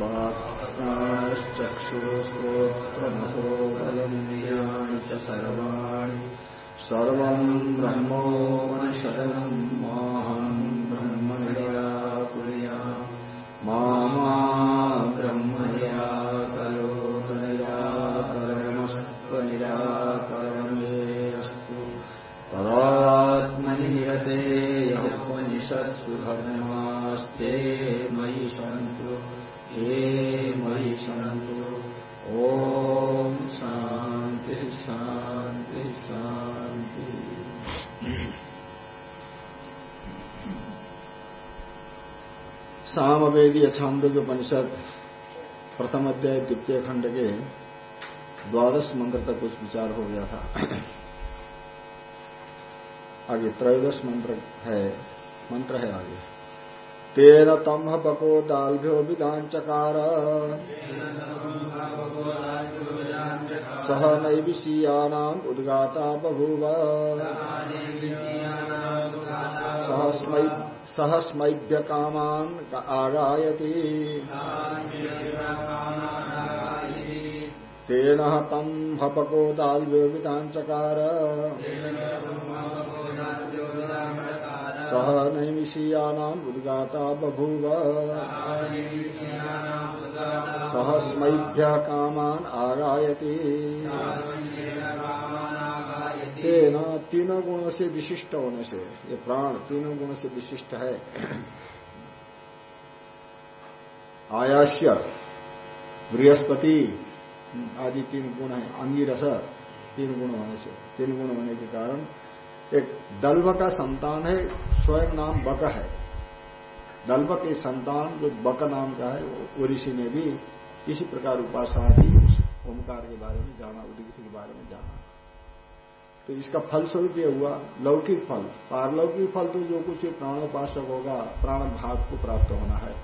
बाक्चक्षुश्रोत्रमसो बलमिन्द्रियाणि च सर्वाणि सर्वम् ब्रह्मोपनिषदम् सामवेदीय छांदोग्य उपनिषद प्रथम अध्याय द्वितीय खंड के द्वादश मंत्र तक कुछ विचार हो गया था। आगे त्रयोदश मंत्र है मंत्र है आगे। तेन तम पको दाल्भ्यो विदान चकार सह नैविषीयानाम उद्गाता बभूव। सहस्मैभ्य कामान आगायति। तेन तम हपको दाल्भ्यो चकार सह नैमिषीयानाम उद्गाता बभूव। सहस्मैभ्य कामान आगायति। तेना तीनों गुणों से विशिष्ट होने से, ये प्राण तीनों गुणों से विशिष्ट है। आयास्य, बृहस्पति आदि तीन गुण है अंगिरस तीन गुण होने से, तीन गुण होने के कारण एक दल्व का संतान है, स्वयं नाम बक है। दल्व के संतान जो बक नाम का है ऋषि ने भी इसी प्रकार उपासना उस ओंकार के बारे में जाना उदित के बारे में जाना। तो इसका फल स्वरूप यह हुआ, लौकिक फल, पारलौकिक फल तो जो कुछ प्राणोपासक होगा प्राण भाग को प्राप्त होना है।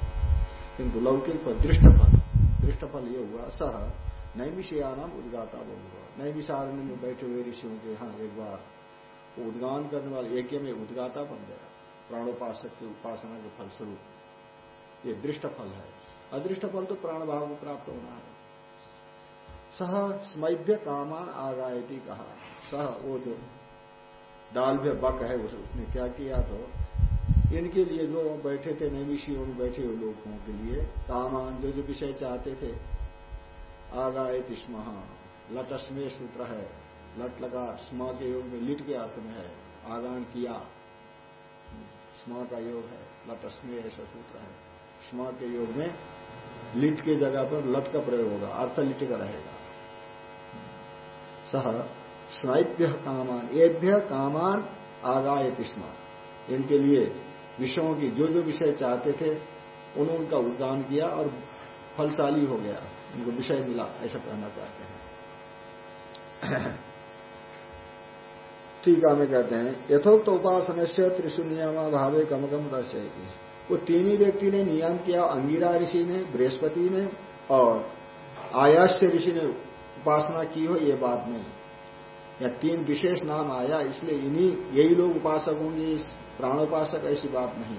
किंतु लौकिक फल, दृष्ट फल दृष्ट फल ये हुआ, सह नैमिषयानाम उद्गाता बहुआ नैमिषारण्य में बैठे हुए ऋषियों के हाँ एक बार उद्गान करने वाले, एक में उद्गाता बन गया। प्राणोपासक की उपासना के फलस्वरूप ये दृष्ट फल है। अदृष्ट फल तो प्राण भाव को प्राप्त होना है। सह स्मैभ्य कामान आगायती कहा। सह वो जो डालभ्य बक है उसने क्या किया तो इनके लिए जो बैठे थे नैमिषियों में बैठे हुए लोगों के लिए कामान जो जो विषय चाहते थे। आगायत स्म लटस्मे सूत्र है। लट लगा स्म के योग में लिट के अर्थ में है। आगान किया। स्म का योग है। लटस्मे ऐसा सूत्र है। स्म के योग में लिट के जगह पर लट का प्रयोग होगा। अर्थ लिट का रहेगा। सह स्नाइभ्य कामान एभ्य कामान आगायत स्म। इनके लिए विषयों की जो जो विषय चाहते थे उन्होंने उनका उद्गान किया और फलशाली हो गया। उनको विषय मिला, ऐसा कहना चाहते हैं। ठीक है कहते हैं, यथोक्त उपासना से त्रिशून्यमा भावे कम कम दर्शेगी वो तीन ही व्यक्ति ने नियम किया, अंगिरा ऋषि ने, बृहस्पति ने और आयास्य ऋषि ने उपासना की हो, ये बात नहीं। या तीन विशेष नाम आया, इसलिए इन्हीं, यही लोग उपासक होंगे, इस प्राणोपासक, ऐसी बात नहीं।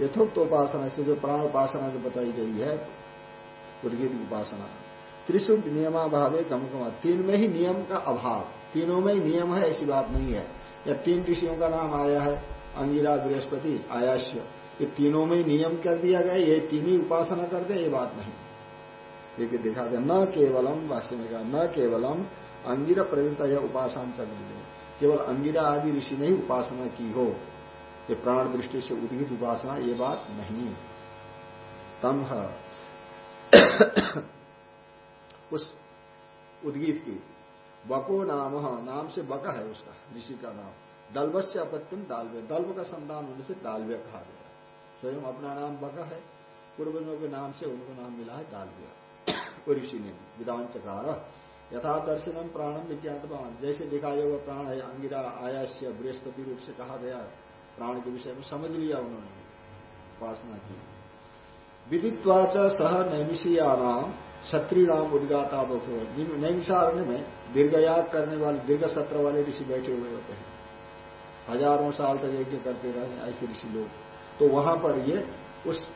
यथोक्त उपासना से जो प्राणोपासना जो बताई गई है उर्गित उपासना त्रिशु नियमा भावे कम कम तीन में ही नियम का अभाव, तीनों में ही नियम है, ऐसी बात नहीं है। या तीन ऋषियों का नाम आया है, अंगिरा, बृहस्पति, आयाश्य, ये तीनों में ही नियम कर दिया गया, ये तीन ही उपासना करते ये बात नहीं। लेकिन दिखा दे, न केवलम कहा, न केवलम अंगिरा प्रवृत्त यह उपासना सकते केवल अंगिरा आदि ऋषि ने ही उपासना की हो। ये प्राण दृष्टि से उद्गित उपासना ये बात नहीं तम उस उद्गीत की, बको नाम नाम से बका है उसका, ऋषि का नाम। दलवस्य अपत्यम दालव्य। दल्व का संतान होने से दालव्य कहा गया स्वयं अपना नाम बका है। पूर्वजों के नाम से उनको नाम मिला है दालव्य। ऋषि ने विधान चकार यथा दर्शनम प्राणम विज्ञातवान। जैसे दिखाया हुआ प्राण है, अंगिरा, आयास्य, बृहस्पति रूप से कहा गया प्राण के विषय में, समझ लिया उन्होंने, उपासना की। विदित्वाच सह नैमिषीयानाम क्षत्रिणाम उद्गाता बहु नैमिषारण्य में दीर्घयाग करने वाले, दीर्घ सत्र वाले ऋषि बैठे हुए होते हैं। हज़ारों साल तक यज्ञ करते रहे ऐसे ऋषि लोग। तो वहाँ पर ये उस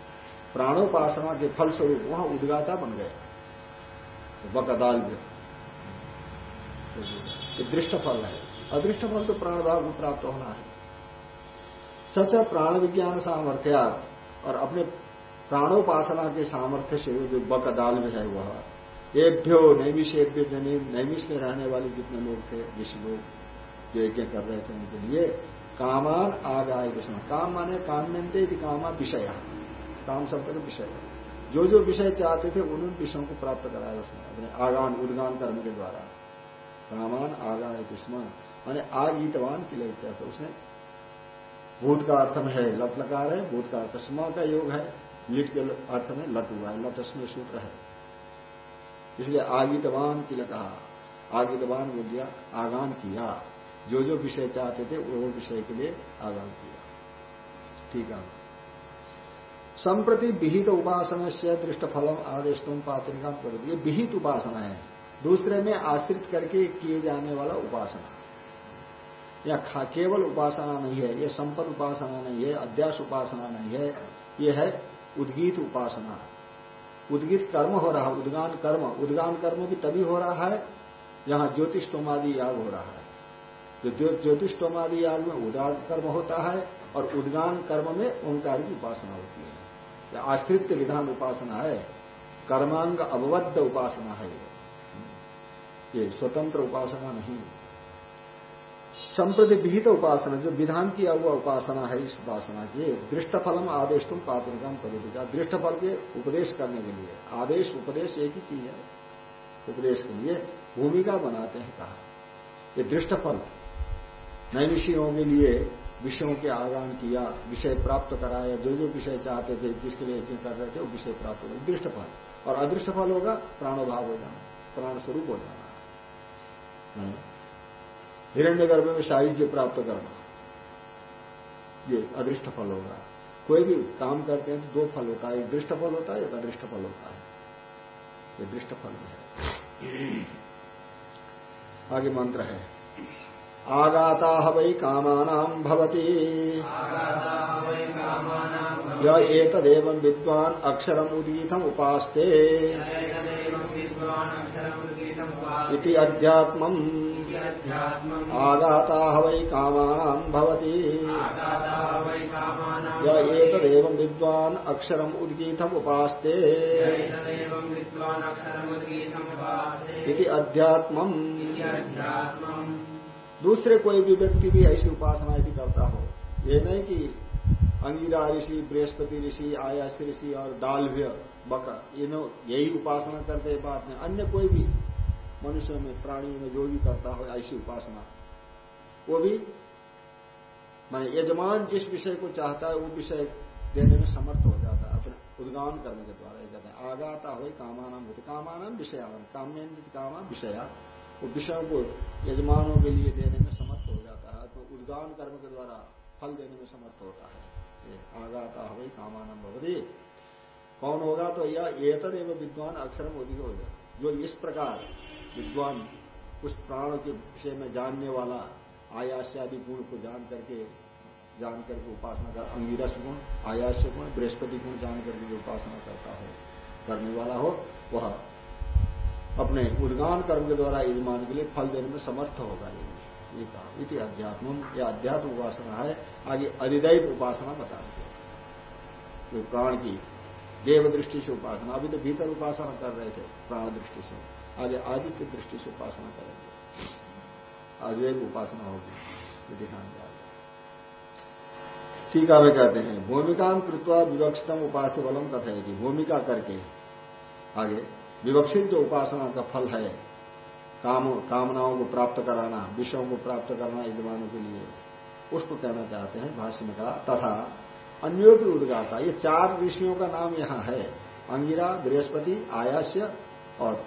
प्राणोपासना के फलस्वरूप वहाँ उद्गाता बन गए। बकदाल में दृष्ट फल है। अदृष्ट फल तो प्राणभाव में प्राप्त होना है। सच प्राण विज्ञान सामर्थ्या और अपने प्राणोपासना के सामर्थ्य से जो बकदाल में है वह। एभ्यो नैमिषेभ्य जनी नैमिष में रहने वाले जितने लोग थे ऋषि लोग जो यज्ञ कर रहे थे उनके लिए कामान आगाय कृष्ण काम माने काम्यंते कामा विषय। काम शब्द का विषय। जो जो विषय चाहते थे उन विषयों को प्राप्त कराया उसने, अपने आगान, उदगान कर्म के द्वारा। कामान आगाय कृष्ण माने आगीतवान के लिए तो उसने। भूत का अर्थ में है लट लकार है भूत का अर्थ स्म का योग है लीट के अर्थ में लट हुआ है लट में सूत्र है। इसलिए आगितवान की कहा आगितवान बोल दिया, आगान किया। जो जो विषय चाहते थे, वो विषय के लिए आगान किया। ठीक है। संप्रति विहित उपासना से दृष्ट फलम आदेश पात्रिका कर दिए विहित उपासना है। दूसरे में आश्रित करके किए जाने वाला उपासना। या केवल उपासना नहीं है, यह संपद उपासना नहीं है, अध्यास उपासना नहीं है, यह है उद्गीत उपासना। उद्गीत कर्म हो रहा है उद्गान कर्म। उद्गान कर्म भी तभी हो रहा है, जहाँ ज्योतिष ज्योतिषोमादि याग हो रहा है। जो ज्योतिषोमादि याग में उदान कर्म होता है और उद्गान कर्म में ओंकार की उपासना होती है। आश्रित विधान उपासना है, कर्मांग अवबद्ध उपासना है ये स्वतंत्र उपासना नहीं संप्रति विहित उपासना, जो विधान किया हुआ उपासना है इस उपासना की दृष्ट फलम आदेश तुम पात्रिका करोगे दृष्ट फल के उपदेश करने के लिए, आदेश, उपदेश एक ही चीज़ है। उपदेश के लिए भूमिका बनाते हैं कहा। ये दृष्ट फल नैविषयों के लिए विषयों के आगान किया, विषय प्राप्त कराया, जो जो विषय चाहते थे, जिसके लिए यज्ञ कर रहे थे, वो विषय प्राप्त दृष्ट फल और अदृष्ट फल होगा, प्राणोभाव हो जाना, प्राण स्वरूप हो जाना। हिरण्य गर्भ में साहित्य प्राप्त करना। ये अदृष्ट फल होगा। कोई भी काम करते हैं तो दो फल होता है। एक दृष्ट फल होता है एक अदृष्ट फल होता है। ये दृष्ट फल है। आगे मंत्र है। आगाता वै कामानाम भवती। येतदेव विद्वान अक्षरम उदीतम उपास्ते इति अध्यात्मम्। आगाता वै कामानाम् भवति। य एतदेवम् विद्वान् अक्षरम् उद्गीतम् उपास्ते इति अध्यात्मम्। दूसरे कोई भी व्यक्ति भी ऐसी उपासना यदि करता हो ये नहीं कि अंगिरा ऋषि बृहस्पति ऋषि आयास ऋषि और दालभ्य बका। इन यही उपासना करते बात में। अन्य कोई भी मनुष्य में, प्राणियों में जो भी करता हो, ऐसी उपासना। वो भी, माने यजमान जिस विषय को चाहता है, वो विषय देने में समर्थ हो जाता है, अपने उद्गान करने के द्वारा कहते हैं। आगाता हो कामानाम होते कामानाम विषयान काम्य कामा विषया। वो विषयों को यजमानों के लिए देने में समर्थ हो जाता है तो उद्गान कर्म के द्वारा फल देने में समर्थ होता है। आगाता हो कामानाम भवती। कौन होगा तो यह एतर एवं विद्वान अक्षर अधिक हो जाए। जो इस प्रकार विद्वान उस प्राण के विषय में जानने वाला आयास्य आदि गुण को जान करके जान करके उपासना कर, अंगिरस गुण, आयास्य गुण, बृहस्पति गुण जान करके जो उपासना करता हो, करने वाला हो, वह अपने उद्गान कर्म के द्वारा यजमान के लिए फल देने में समर्थ होगा। ये कहा। इति अध्यात्म। यह अध्यात्म उपासना है। आगे अधिदैव उपासना बता जो प्राण की देव दृष्टि से उपासना। अभी तो भीतर उपासना कर रहे थे प्राण दृष्टि से। आगे आदित्य दृष्टि से उपासना करेंगे। आज अद्वैत उपासना होगी ठीक है कहते हैं, भूमिका कृत्वा विवक्षितम उपास्य बलम कथेगी भूमिका करके, आगे, विवक्षित जो उपासना का फल है, काम, कामनाओं को प्राप्त कराना, विषयों को प्राप्त करना यजमानों के लिए, उसको कहना चाहते हैं, भाष्य में कहा, तथा अन्यों की उदगाता। ये चार ऋषियों का नाम यहाँ है। अंगिरा बृहस्पति आयास्य और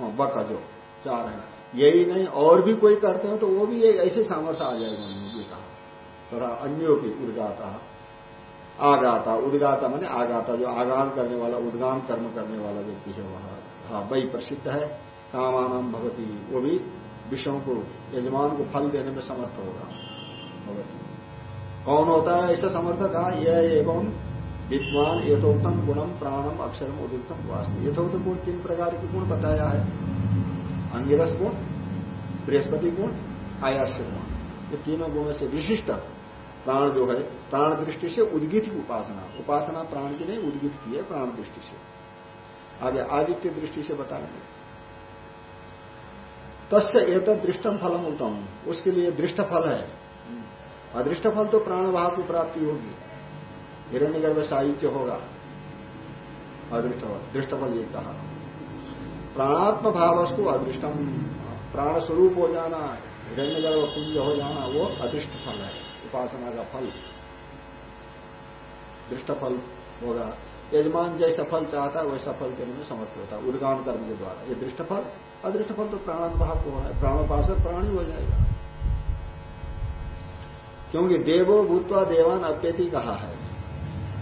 हाँ, बका जो चार है। यही नहीं और भी कोई करते हो तो वो भी एक ऐसे सामर्थ्य आ जाएगा उन्होंने कहा। तथा अन्यों की उदगाता। आगाता उदगाता मैंने आगाता जो आगान करने वाला उद्गान कर्म करने वाला व्यक्ति है वहाँ। हाँ वही प्रसिद्ध है। कामानाम भगवती वो भी विषयों को यजमान को फल देने में समर्थ होगा। कौन होता है? ऐसा समर्थ कहा, यह एवं विद्वान यथोक्तम गुणम प्राणम अक्षरम उदुक्तम वास्तव यथोक्त गुण तीन प्रकार के गुण बताया है। अंगिरस गुण, बृहस्पति गुण आयास्य गुण। ये तीनों गुणों से विशिष्ट प्राण जो है, प्राण दृष्टि से उद्गित की उपासना। उपासना प्राण की नहीं, उद्गित की है प्राण दृष्टि से। आगे आदित्य दृष्टि से बताएँगे। तस्य एक दृष्टम फलम उत्तम उसके लिए दृष्ट फल है। अदृष्ट फल तो प्राण भाव की प्राप्ति होगी। हिरण्य गर्भ साहित्य होगा। अदृष्ट फल दृष्ट फल ये कहा। प्राणात्म भावस्तु अदृष्टम। प्राण स्वरूप हो जाना हिरण्य गर्भ कुंज हो जाना, वो अदृष्ट फल है, उपासना का फल। दृष्ट फल होगा। यजमान जैसा फल चाहता है वैसा फल देने में समर्थ होता है, उद्गान कर्म के द्वारा। ये दृष्ट फल अदृष्ट फल तो प्राणानुभाव को होना है प्राणोपास प्राणी हो जाएगा। क्योंकि देवो भूतवा देवान अप्यति कहा है।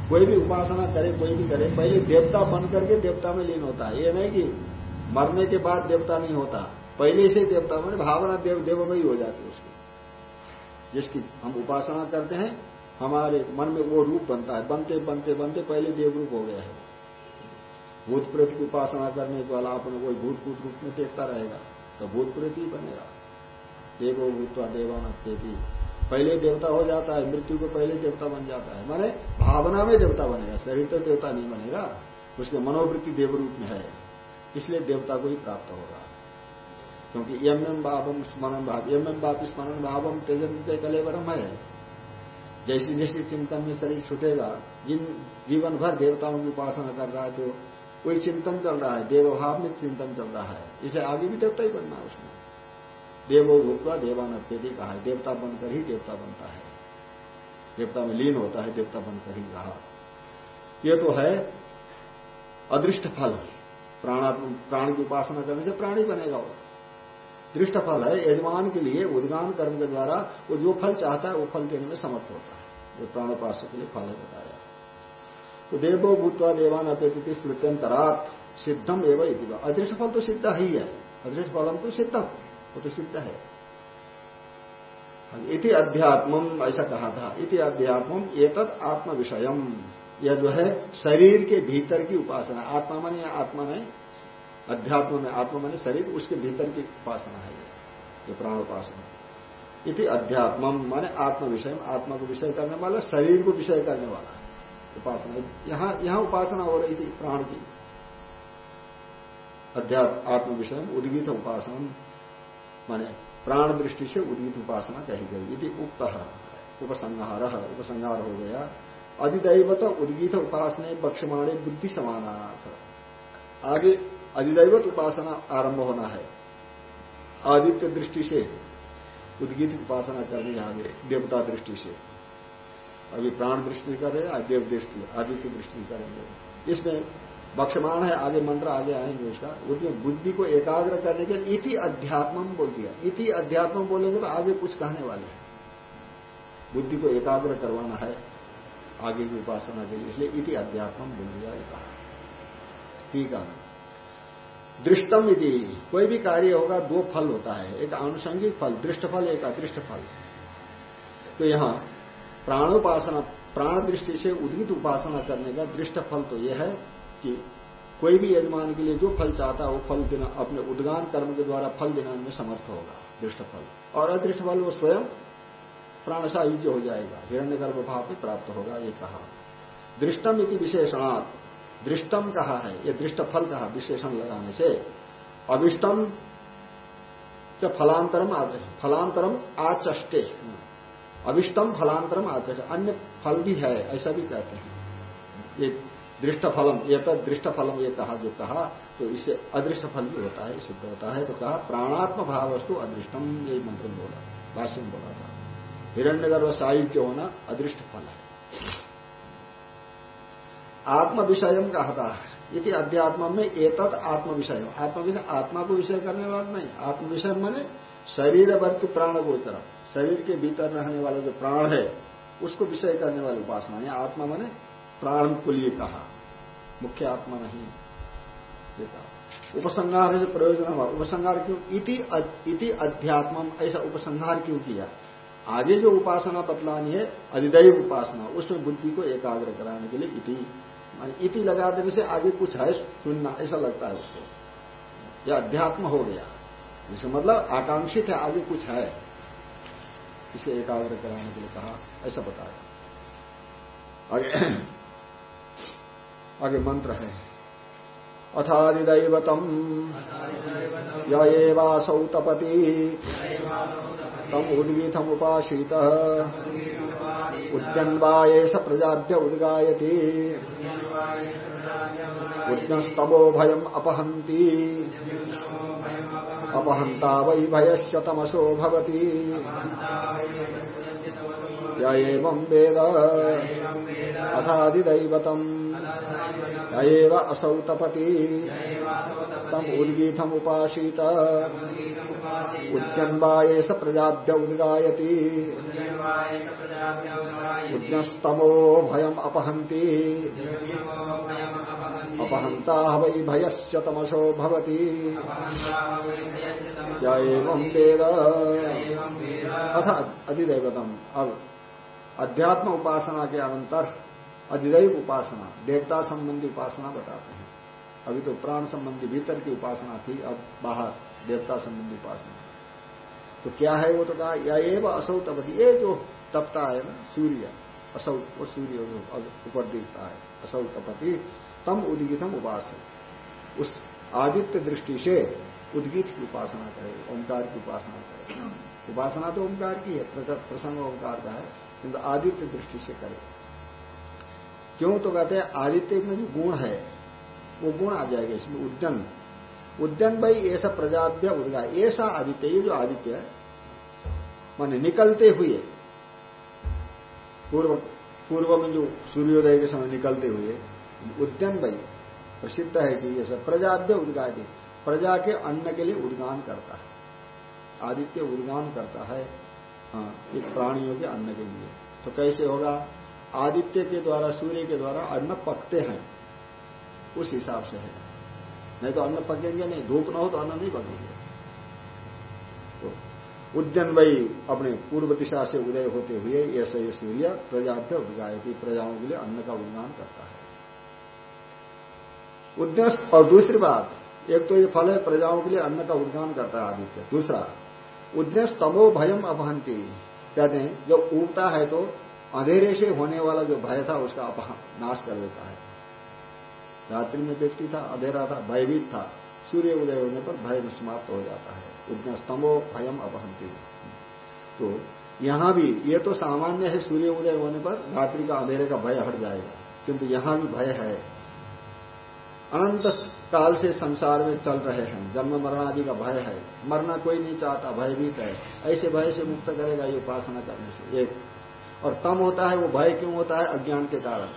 कोई भी उपासना करे, कोई भी करे, पहले देवता बन करके देवता में लीन होता है। ये नहीं कि मरने के बाद देवता नहीं होता। पहले से देवता मैंने भावना देव देव में ही हो जाती है उसकी। जिसकी हम उपासना करते हैं, हमारे मन में वो रूप बनता है। बनते बनते बनते पहले देव रूप हो गया है। भूत प्रेत की उपासना करने के वाला अपने कोई भूत भूत रूप में देखता रहेगा तो भूत प्रेत ही बनेगा। देवो भूतवा देवान पहले देवता हो जाता है, मृत्यु को पहले देवता बन जाता है। माने भावना में देवता बनेगा, शरीर तो देवता नहीं बनेगा, उसके मनोवृत्ति देव रूप में है। इसलिए देवता को ही प्राप्त होगा। क्योंकि यम एम भावम स्मरण भाव यम एम बाप स्मरण भावम तेजन कलेवरम है। जैसी जैसी चिंतन में शरीर छूटेगा, जिन जीवन भर देवताओं की उपासना कर रहा है तो कोई चिंतन चल रहा है, देवभाव में चिंतन चल रहा है। इसे आगे भी देवता ही बनना है उसमें। देवो भूतवा देवानत्यति कहा है। देवता बनकर ही देवता बनता है। देवता में लीन होता है, देवता बनकर ही कहा ये तो है अदृष्ट फल। प्राण की उपासना करने से प्राणी बनेगा वो। दृष्ट फल है, यजमान के लिए उद्गान कर्म के द्वारा वो जो फल चाहता है, वो फल देने में समर्थ होता है। जो प्राणोपास के लिए फल है बताया। तो देवो भूतवा देवान अपेक्षित स्मृत्यंतरात सिद्धम एवं अदृष्ट फल तो सिद्ध ही है। अदृष्ट फलम तो सिद्धम। वो तो सिद्ध है, इति अध्यात्मम ऐसा कहा था, इति अध्यात्मम एतद आत्म विषयम यह जो है, शरीर के भीतर की उपासना, आत्मा मन या आत्मा में अध्यात्म में आत्मा माने शरीर, उसके भीतर की उपासना है ये प्राण उपासना इति अध्यात्म माने आत्म विषय आत्मा को विषय करने वाला, शरीर को विषय करने वाला उपासना यहाँ यहाँ उपासना हो रही थी प्राण की। अध्यात्म आत्म विषय उद्गीत उपासना माने प्राण दृष्टि से उद्गीत उपासना कही गई। यदि उक्त। उपसंहार। उपसंहार हो गया। अधिदैवत उद्गीत उपासना बक्षमाणे बुद्धि समानार्थ आगे अधिदैवत उपासना आरंभ होना है। आदित्य दृष्टि से उद्गीत उपासना करनी आगे, देवता दृष्टि से। अभी प्राण दृष्टि करे देव दृष्टि, आदित्य दृष्टि करेंगे। इसमें बक्षमाण है, आगे मंत्र, आगे आएँगे उसका। उसमें बुद्धि को एकाग्र करने के लिए इति अध्यात्म बोल दिया। इति अध्यात्म बोलेंगे तो आगे कुछ कहने वाले हैं। बुद्धि को एकाग्र करवाना है, आगे की उपासना के लिए। इसलिए इति अध्यात्म बोल दिया कहा। ठीक है। दृष्टम यदि कोई भी कार्य होगा, दो फल होता है। एक आनुषंगिक फल दृष्ट फल एक अदृष्ट फल तो यहाँ प्राणोपासना, प्राण दृष्टि से उद्गित उपासना करने का दृष्ट फल तो यह है। कि कोई भी यजमान के लिए जो फल चाहता है, वो फल देना अपने उद्गान कर्म के द्वारा फल देना में समर्थ होगा, दृष्ट फल। और अदृष्ट फल वो स्वयं प्राण सायुज्य हो जाएगा हिरण्य गर्भ भाव में प्राप्त होगा, ये कहा। दृष्टम इति विशेषणात्, दृष्टम कहा है, ये दृष्ट फल कहा, विशेषण लगाने से। अभिष्टम च फलांतरम फलांतरम आचष्टे। अभिष्टम फलांतरम आचष्ट, अन्य फल भी है, ऐसा भी कहते हैं। ये दृष्ट फलम ये तो दृष्ट फलम ये कहा जो कहा तो इससे अदृष्ट फल भी होता है सिद्ध होता है तो कहा प्राणात्म भाव वस्तु अदृष्टम यही मंत्र बोला भाष्य में बोला था। हिरण्यगर्भ सायुज्य होना अदृष्ट फल है। आत्म विषय कहा था इति अध्यात्म में एतत् आत्म विषय आत्म विषय आत्मा को विषय करने वाला नहीं आत्म विषय मैंने शरीर वर्ग प्राण गोचर शरीर के भीतर रहने वाला जो प्राण है, उसको विषय करने वाली उपासना है आत्मा मैंने प्राण को लिए कहा। मुख्य आत्मा नहीं उपसंहार से प्रयोजन हुआ। उपसंहार क्यों? इति अध्यात्म ऐसा उपसंहार क्यों किया? आगे जो उपासना बतलानी है, अधिदैव उपासना, उसमें बुद्धि को एकाग्र कराने के लिए इति। इति लगा देने से आगे कुछ है सुनना, ऐसा लगता है उसको। यह अध्यात्म हो गया। जिसका मतलब आकांक्षित है, आगे कुछ है। इसे एकाग्र कराने के लिए कहा, ऐसा बताया। आगे मंत्र है। अथादिदैवतम येवासौ तपति। तम उदगीतम उपासीत उद्यन्वाये स प्रजाभ्य उद्गायती। उद्यस्तमो भयम अपहंती अपहंता वै भयश्च तमसो भवति। य वेद। य असौ तपति। तम तम् उद्गीतमुपासीत उद्यन्वाये स प्रजाभ्य उद्गायति। उद्यस्तमो भयम् अपहन्ति। अपहंता वै भयश्च तमसो वेद। अथ अधिदैवतम अब अध्यात्म उपासना के अनंतर अधिदैव उपासना, देवता संबंधी उपासना बताते हैं। अभी तो प्राण संबंधी, भीतर की उपासना थी, अब बाहर, देवता संबंधी उपासना। तो क्या है वो तो कहा, या एवं असौ तपति, ये जो तपता है ना, सूर्य, असौ, वो सूर्य ऊपर दिखता है, असौ तपति, तम उदगितम उपास उस आदित्य दृष्टि से उद्गीत की उपासना करे ओंकार की उपासना करे उपासना तो ओंकार की है प्रसंग ओंकार का है, किंतु आदित्य दृष्टि से करे क्यों? तो कहते हैं आदित्य में जो गुण है, वो गुण आ जाएगा इसमें उद्यन उद्यन भाई ऐसा प्रजाभ्य उदगा ऐसा आदित्य, ये जो आदित्य है, मान निकलते हुए, पूर्व पूर्व में जो सूर्योदय के समय निकलते हुए उद्यन भाई प्रसिद्ध है कि सब प्रजाभ्य उदगादि, प्रजा के अन्न के लिए उद्गान करता है। आदित्य उद्गान करता है हाँ एक प्राणियों के अन्न के लिए। तो कैसे होगा? आदित्य के द्वारा, सूर्य के द्वारा अन्न पकते हैं। उस हिसाब से है। नहीं तो अन्न पकेंगे नहीं, धूप न हो तो अन्न नहीं पकेंगे। तो उद्यन वही अपने पूर्व दिशा से उदय होते हुए ऐसे ये सूर्य प्रजाभ्य की प्रजाओं के लिए अन्न का उद्गान करता है। उद्देश्य और दूसरी बात, एक तो ये फल है प्रजाओं के लिए अन्न का उद्गान करता है आदित्य। दूसरा उद्देश्य तमो भयम अपहंती कहते हैं, जब उगता है तो अंधेरे से होने वाला जो भय था, उसका नाश कर देता है। रात्रि में व्यक्ति था, अंधेरा था, भयभीत था। सूर्य उदय होने पर भय समाप्त हो जाता है। उद्देश्य तमो भयम अपहंती। तो यहाँ भी, ये तो सामान्य है, सूर्य उदय होने पर रात्रि का अंधेरे का भय हट जाएगा। किंतु यहाँ भी भय है। अनंत काल से संसार में चल रहे हैं। जन्म मरण आदि का भय है। मरना कोई नहीं चाहता, भयभीत है। ऐसे भय से मुक्त करेगा ये उपासना करने से। एक और तम होता है, वो भय क्यों होता है? अज्ञान के कारण।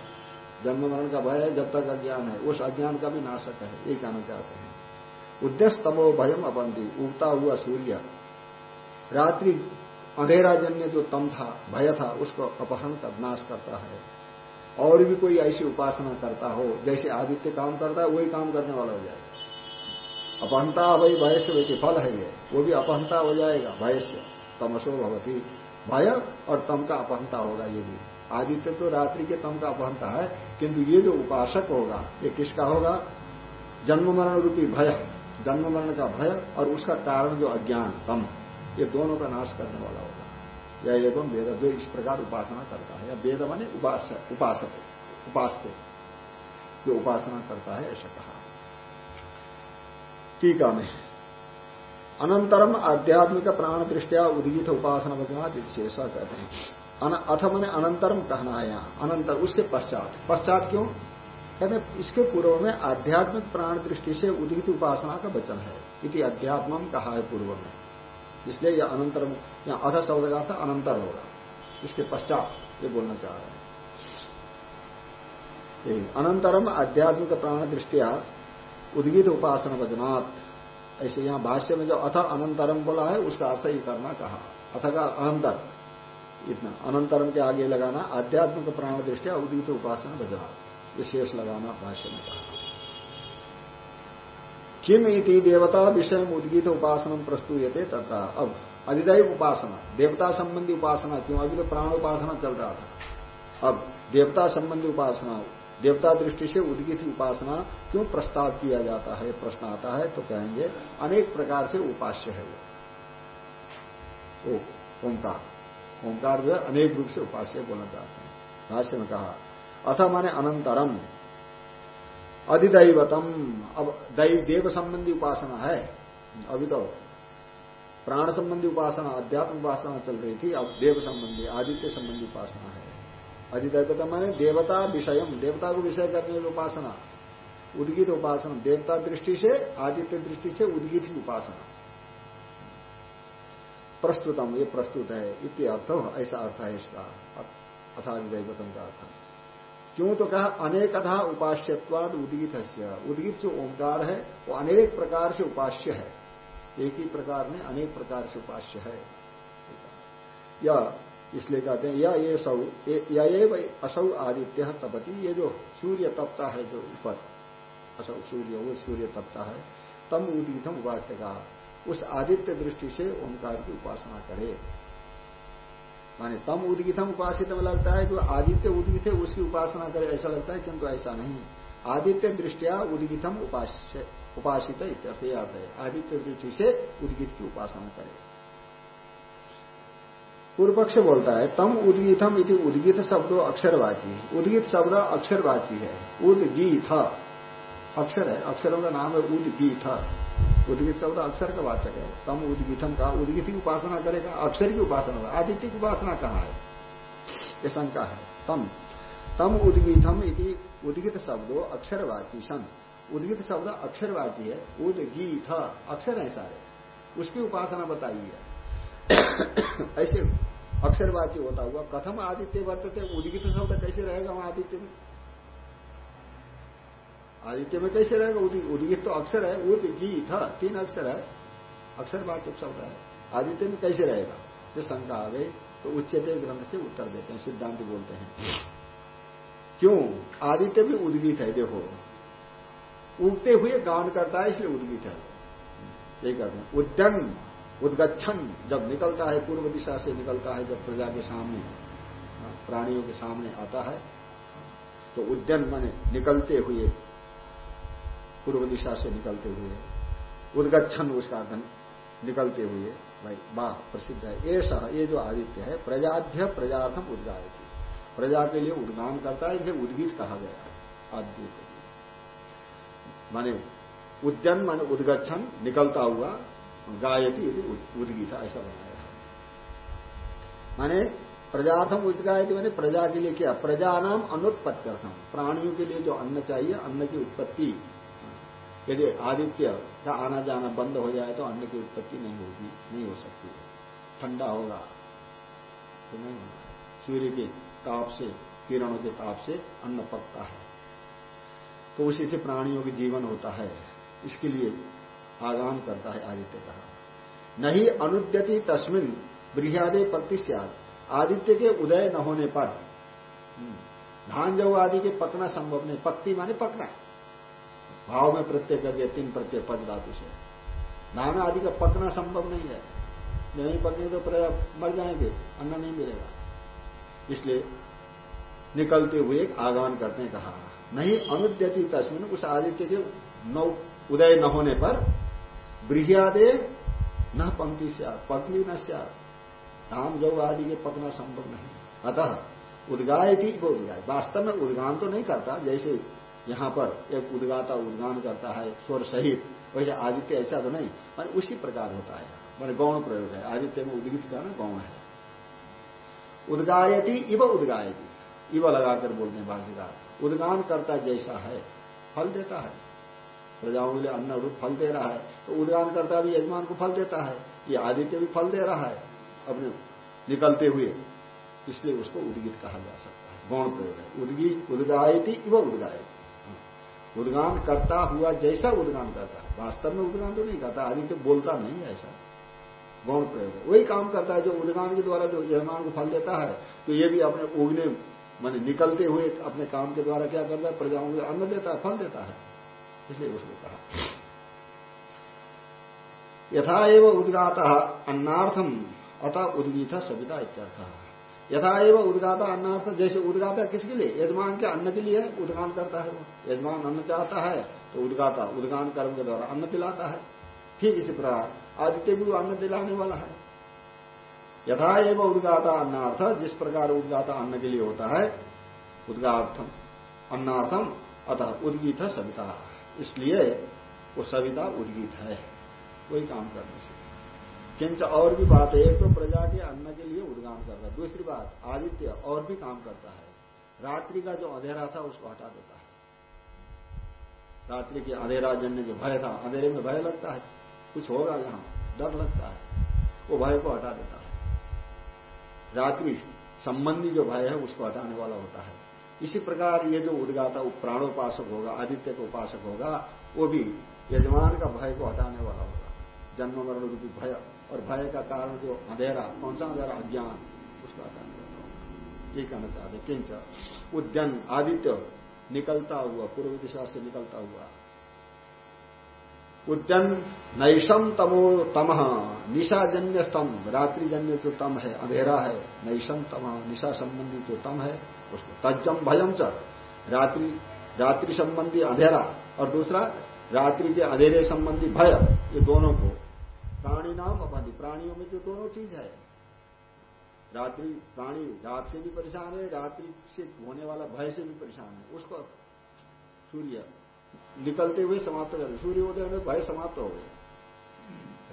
जन्म मरण का भय है, जब तक अज्ञान है। उस अज्ञान का भी नाशक है, ये कहना चाहते हैं। उद्देश्य तमो भयम अपंदी उगता हुआ सूर्य। रात्रि, अंधेरा जन्य जो तम था, भय था, उसको अपहरण कर, नाश करता है। और भी कोई ऐसी उपासना करता हो, जैसे आदित्य काम करता है, वही काम करने वाला हो जाएगा। अपहंता वही भयस्य वही फल है ये। वो भी अपहंता हो जाएगा भयस्य तमसो भवती। भय और तम का अपहंता होगा ये भी। आदित्य तो रात्रि के तम का अपहंता है, किंतु ये जो उपासक होगा, ये किसका होगा? जन्म मरण रूपी भय। जन्म मरण का भय और उसका कारण जो अज्ञान, तम, ये दोनों का नाश करने वाला होगा। या एवं वेद, जो इस प्रकार उपासना करता है। या वेद माने उपासक उपासक उपासते जो उपासना करता है, ऐसा कहा। टीका में अनंतरम आध्यात्मिक प्राण दृष्टिया उदगित उपासना वचना विशेष कहते हैं। अथ मैंने अनंतरम कहना है यहाँ। अनंतर, उसके पश्चात। पश्चात क्यों? कहते हैं, इसके पूर्व में आध्यात्मिक प्राण दृष्टि से उदगित उपासना का वचन है। इति अध्यात्म कहा है पूर्व में। इसलिए यह अनंतर या अध शब्द का अर्थ अनंतर होगा। इसके पश्चात ये बोलना चाह रहे हैं। अनंतरम आध्यात्मिक प्राण दृष्टिया उदगित उपासना वजनात् ऐसे यहाँ भाष्य में जो अथ अनंतरम बोला है, उसका अर्थ ही करना कहा। अथ का अनंतर, इतना। अनंतरम के आगे लगाना, आध्यात्मिक प्राण दृष्टि उद्गित उपासना वजनात् ये शेष लगाना भाष्य में कहा। किम इति देवता विषय उद्गीत उपासना प्रस्तुत तथा अब, अधिदैव उपासना। देवता संबंधी उपासना क्यों? अभी तो प्राण उपासना चल रहा था। अब, देवता संबंधी उपासना देवता दृष्टि से उद्गित उपासना क्यों प्रस्ताव किया जाता है? प्रश्न आता है तो कहेंगे, अनेक प्रकार से उपास्य है वो। ओंकार। ओंकार जो है, अनेक रूप से उपास्य बोलना चाहते हैं। भाष्य में कहा, अथ माने अनंतरम, अधिदैवतम। अब दैव देव संबंधी उपासना है। अभी तो प्राण संबंधी उपासना, अध्यात्म उपासना चल रही थी, अब देव संबंधी, आदित्य संबंधी उपासना है। अधिदैवता माने देवता विषय देवता को विषय करने वाली उपासना। उद्गित उपासना, देवता दृष्टि से, आदित्य दृष्टि से उद्गित उपासना। प्रस्तुतम, ये प्रस्तुत है, इति अर्थ, ऐसा अर्थ है इसका। अथाधिदैवतम का अर्थ। क्यों तो कहा अनेक अथा उपास्यवाद उदगित उदगित जो ओंकार है, वो अनेक प्रकार से उपास्य है। एक ही प्रकार में अनेक प्रकार से उपास्य है। या इसलिए कहते हैं, या ये सौ, या, ये असौ आदित्य तपति, ये जो सूर्य तपता है जो ऊपर, असौ सूर्य, वो सूर्य तपता है, तम उदगितम उपास्य का उस आदित्य दृष्टि से ओंकार की उपासना करे। माने तम उदगितम उपासित में लगता है, जो आदित्य उदगित है, उसकी उपासना करे, ऐसा लगता है, किंतु ऐसा नहीं। आदित्य दृष्टिया उदगितम उपासित इत्यर्थ है। आदित्य दृष्टि से उदगित की उपासना करे। पूर्व पक्ष बोलता है, तम उदगीतम इति उदगित शब्दो अक्षरवाची। उदगित शब्द अक्षरवाची है। उदगीत। अक्षर है, अक्षरों का नाम है उदगीत। उदगित शब्द अक्षर का वाचक है। तम उदगितम का, उदगित की उपासना करेगा, अक्षर की उपासना आदित्य की उपासना कहाँ है? ये शंका है। तम तम उदगीतम इति उदगित शब्दो अक्षरवाची। सन उदगित शब्द अक्षरवाची है। उदगीत। अक्षर है। सारे उसकी उपासना बताइए। ऐसे अक्षरवाची होता हुआ कथम आदित्य वर्तते उदगित शब्द कैसे रहेगा वहाँ आदित्य में? आदित्य में कैसे रहेगा? उदगित तो अक्षर है, उदगीत, तीन अक्षर है। अक्षरवाचक शब्द है। आदित्य में कैसे रहेगा? जो शंका आ गई तो उच्चते ग्रंथ से उत्तर देते हैं, सिद्धांत बोलते हैं। क्यों? आदित्य भी उद्गीत है, देखो। उगते हुए गान करता है, इसलिए उद्गीत है। यही कहते हैं उद्यन उदगछन जब निकलता है, पूर्व दिशा से निकलता है, जब प्रजा के सामने प्राणियों के सामने आता है तो उद्यन माने निकलते हुए, पूर्व दिशा से निकलते हुए उदगछन उसका अर्थ निकलते हुए, भाई, वाह, प्रसिद्ध है। ऐसा ये जो आदित्य है प्रजाभ्य प्रजार्थम उद्गाय प्रजा के लिए उद्गान करता है इसे उद्गीत कहा गया है, आदित्य माने उद्यन माने उदगछन निकलता हुआ गायती उद्गीता, ऐसा बनाया माने प्रजार्थम उद्गायती मैंने प्रजा के लिए किया? प्रजा नाम अनुत्पत्त्यर्थम। प्राणियों के लिए जो अन्न चाहिए, अन्न की उत्पत्ति। यदि आदित्य का आना जाना बंद हो जाए तो अन्न की उत्पत्ति नहीं होगी, नहीं हो सकती ठंडा होगा तो नहीं होगा। सूर्य के ताप से, किरणों के ताप से अन्न पकता है। तो उसी से प्राणियों के जीवन होता है। इसके लिए आगाम करता है आदित्य कहा नहीं अनुद्यति तस्मिन बृहदे पत्ति आदित्य के उदय न होने पर हम्म, धान जव आदि के पकना संभव नहीं। पक्ति माने पकना भाव में प्रत्यय कर दिया तीन प्रत्यय पद धातु से। धान आदि का पकना संभव नहीं है। नहीं पकने तो मर जाएँगे अन्न नहीं मिलेगा। इसलिए निकलते हुए आगमन करते कहा नहीं अनुद्यति तस्मिन उस आदित्य के नौ उदय न होने पर बृहियादे न पंक्ति से पंक्ति न धान जो आदि के पकना संभव नहीं। अतः उदगाय थी वो उदगाय। वास्तव में उद्गान तो नहीं करता। जैसे यहाँ पर एक उद्गाता उद्गान करता है स्वर सहित। वैसे आदित्य ऐसा तो नहीं। पर उसी प्रकार होता है। मैंने गौण प्रयोग है। आदित्य में उद्गित का ना गौण है। उदगायती इव उदगायती। इव लगाकर बोलने भाषिकार उद्गान करता जैसा है। फल देता है। प्रजाओं के लिए अन्न रूप फल दे रहा है तो उद्गान करता भी यजमान को फल देता है, ये आदित्य भी फल दे रहा है, अपने निकलते हुए। इसलिए उसको उद्गित कहा जा सकता है, गौण प्रयोग है। उद्गी, उदगायती इव उदगायती। उद्गान करता हुआ जैसा उद्गान करता है, वास्तव में उद्गान तो नहीं करता आदि तो बोलता नहीं है ऐसा। गौण प्रयोग है। वही काम करता है जो उद्गान के द्वारा जो यजमान को फल देता है तो ये भी अपने उगने, मान निकलते हुए अपने काम के द्वारा क्या करता है, प्रजाओं को अन्न देता है, फल देता है। इसलिए उसको कहा। यथा एवं उद्गाता अन्नार्थम, अतः उद्गीत सविता इत्यर्थ। यथा एवं उद्गाता अन्नार्थ, जैसे उद्गाता किसके लिए? यजमान के अन्न के लिए उद्गान करता है वो। यजमान अन्न चाहता है तो उद्गाता, उद्गान कर्म के द्वारा अन्न दिलाता है। ठीक इसी प्रकार आदित्य भी अन्न दिलाने वाला है। यथा एवं उद्गाता अन्नार्थ, जिस प्रकार उद्गाता अन्न के लिए होता है, उद्गार्थम, अन्नार्थम, अतः उद्गीत सविता। इसलिए वो सविता उद्गीत है। कोई काम करने से। किंच और भी बात है, एक तो प्रजा के अन्न के लिए उद्गान कर रहा है। दूसरी बात, आदित्य और भी काम करता है। रात्रि का जो अंधेरा था, उसको हटा देता है। रात्रि के अंधेरा जन्य जो भय था, अंधेरे में भय लगता है। कुछ होगा यहाँ डर लगता है। वो भय को हटा देता है। रात्रि संबंधी जो भय है, उसको हटाने वाला होता है। इसी प्रकार ये जो उदगाता प्राणोपासक होगा, आदित्य का उपासक होगा, वो भी यजमान का भय को हटाने वाला होगा। जन्म मरण रूपी भय और भय का कारण जो अंधेरा, कौन सा अंधेरा? अज्ञान। उसको हटाने वाला होगा। ये कहना चाहते किंच उद्यन आदित्य निकलता हुआ, पूर्व दिशा से निकलता हुआ। उद्यन नैशम तमो तम निशाजन्य स्तम रात्रिजन्य जो तम है, अंधेरा है नैशम तम, निशा संबंधी जो तम है उसको तज्जम भयम च। रात्रि रात्रि संबंधी अंधेरा और दूसरा, रात्रि के अंधेरे संबंधी भय, ये दोनों को। प्राणी नाम अपनी प्राणियों में जो दोनों चीज़ है। रात्रि प्राणी रात से भी परेशान है, रात्रि से होने वाला भय से भी परेशान है। उसको सूर्य निकलते हुए समाप्त कर सूर्योदय में भय समाप्त हो गया।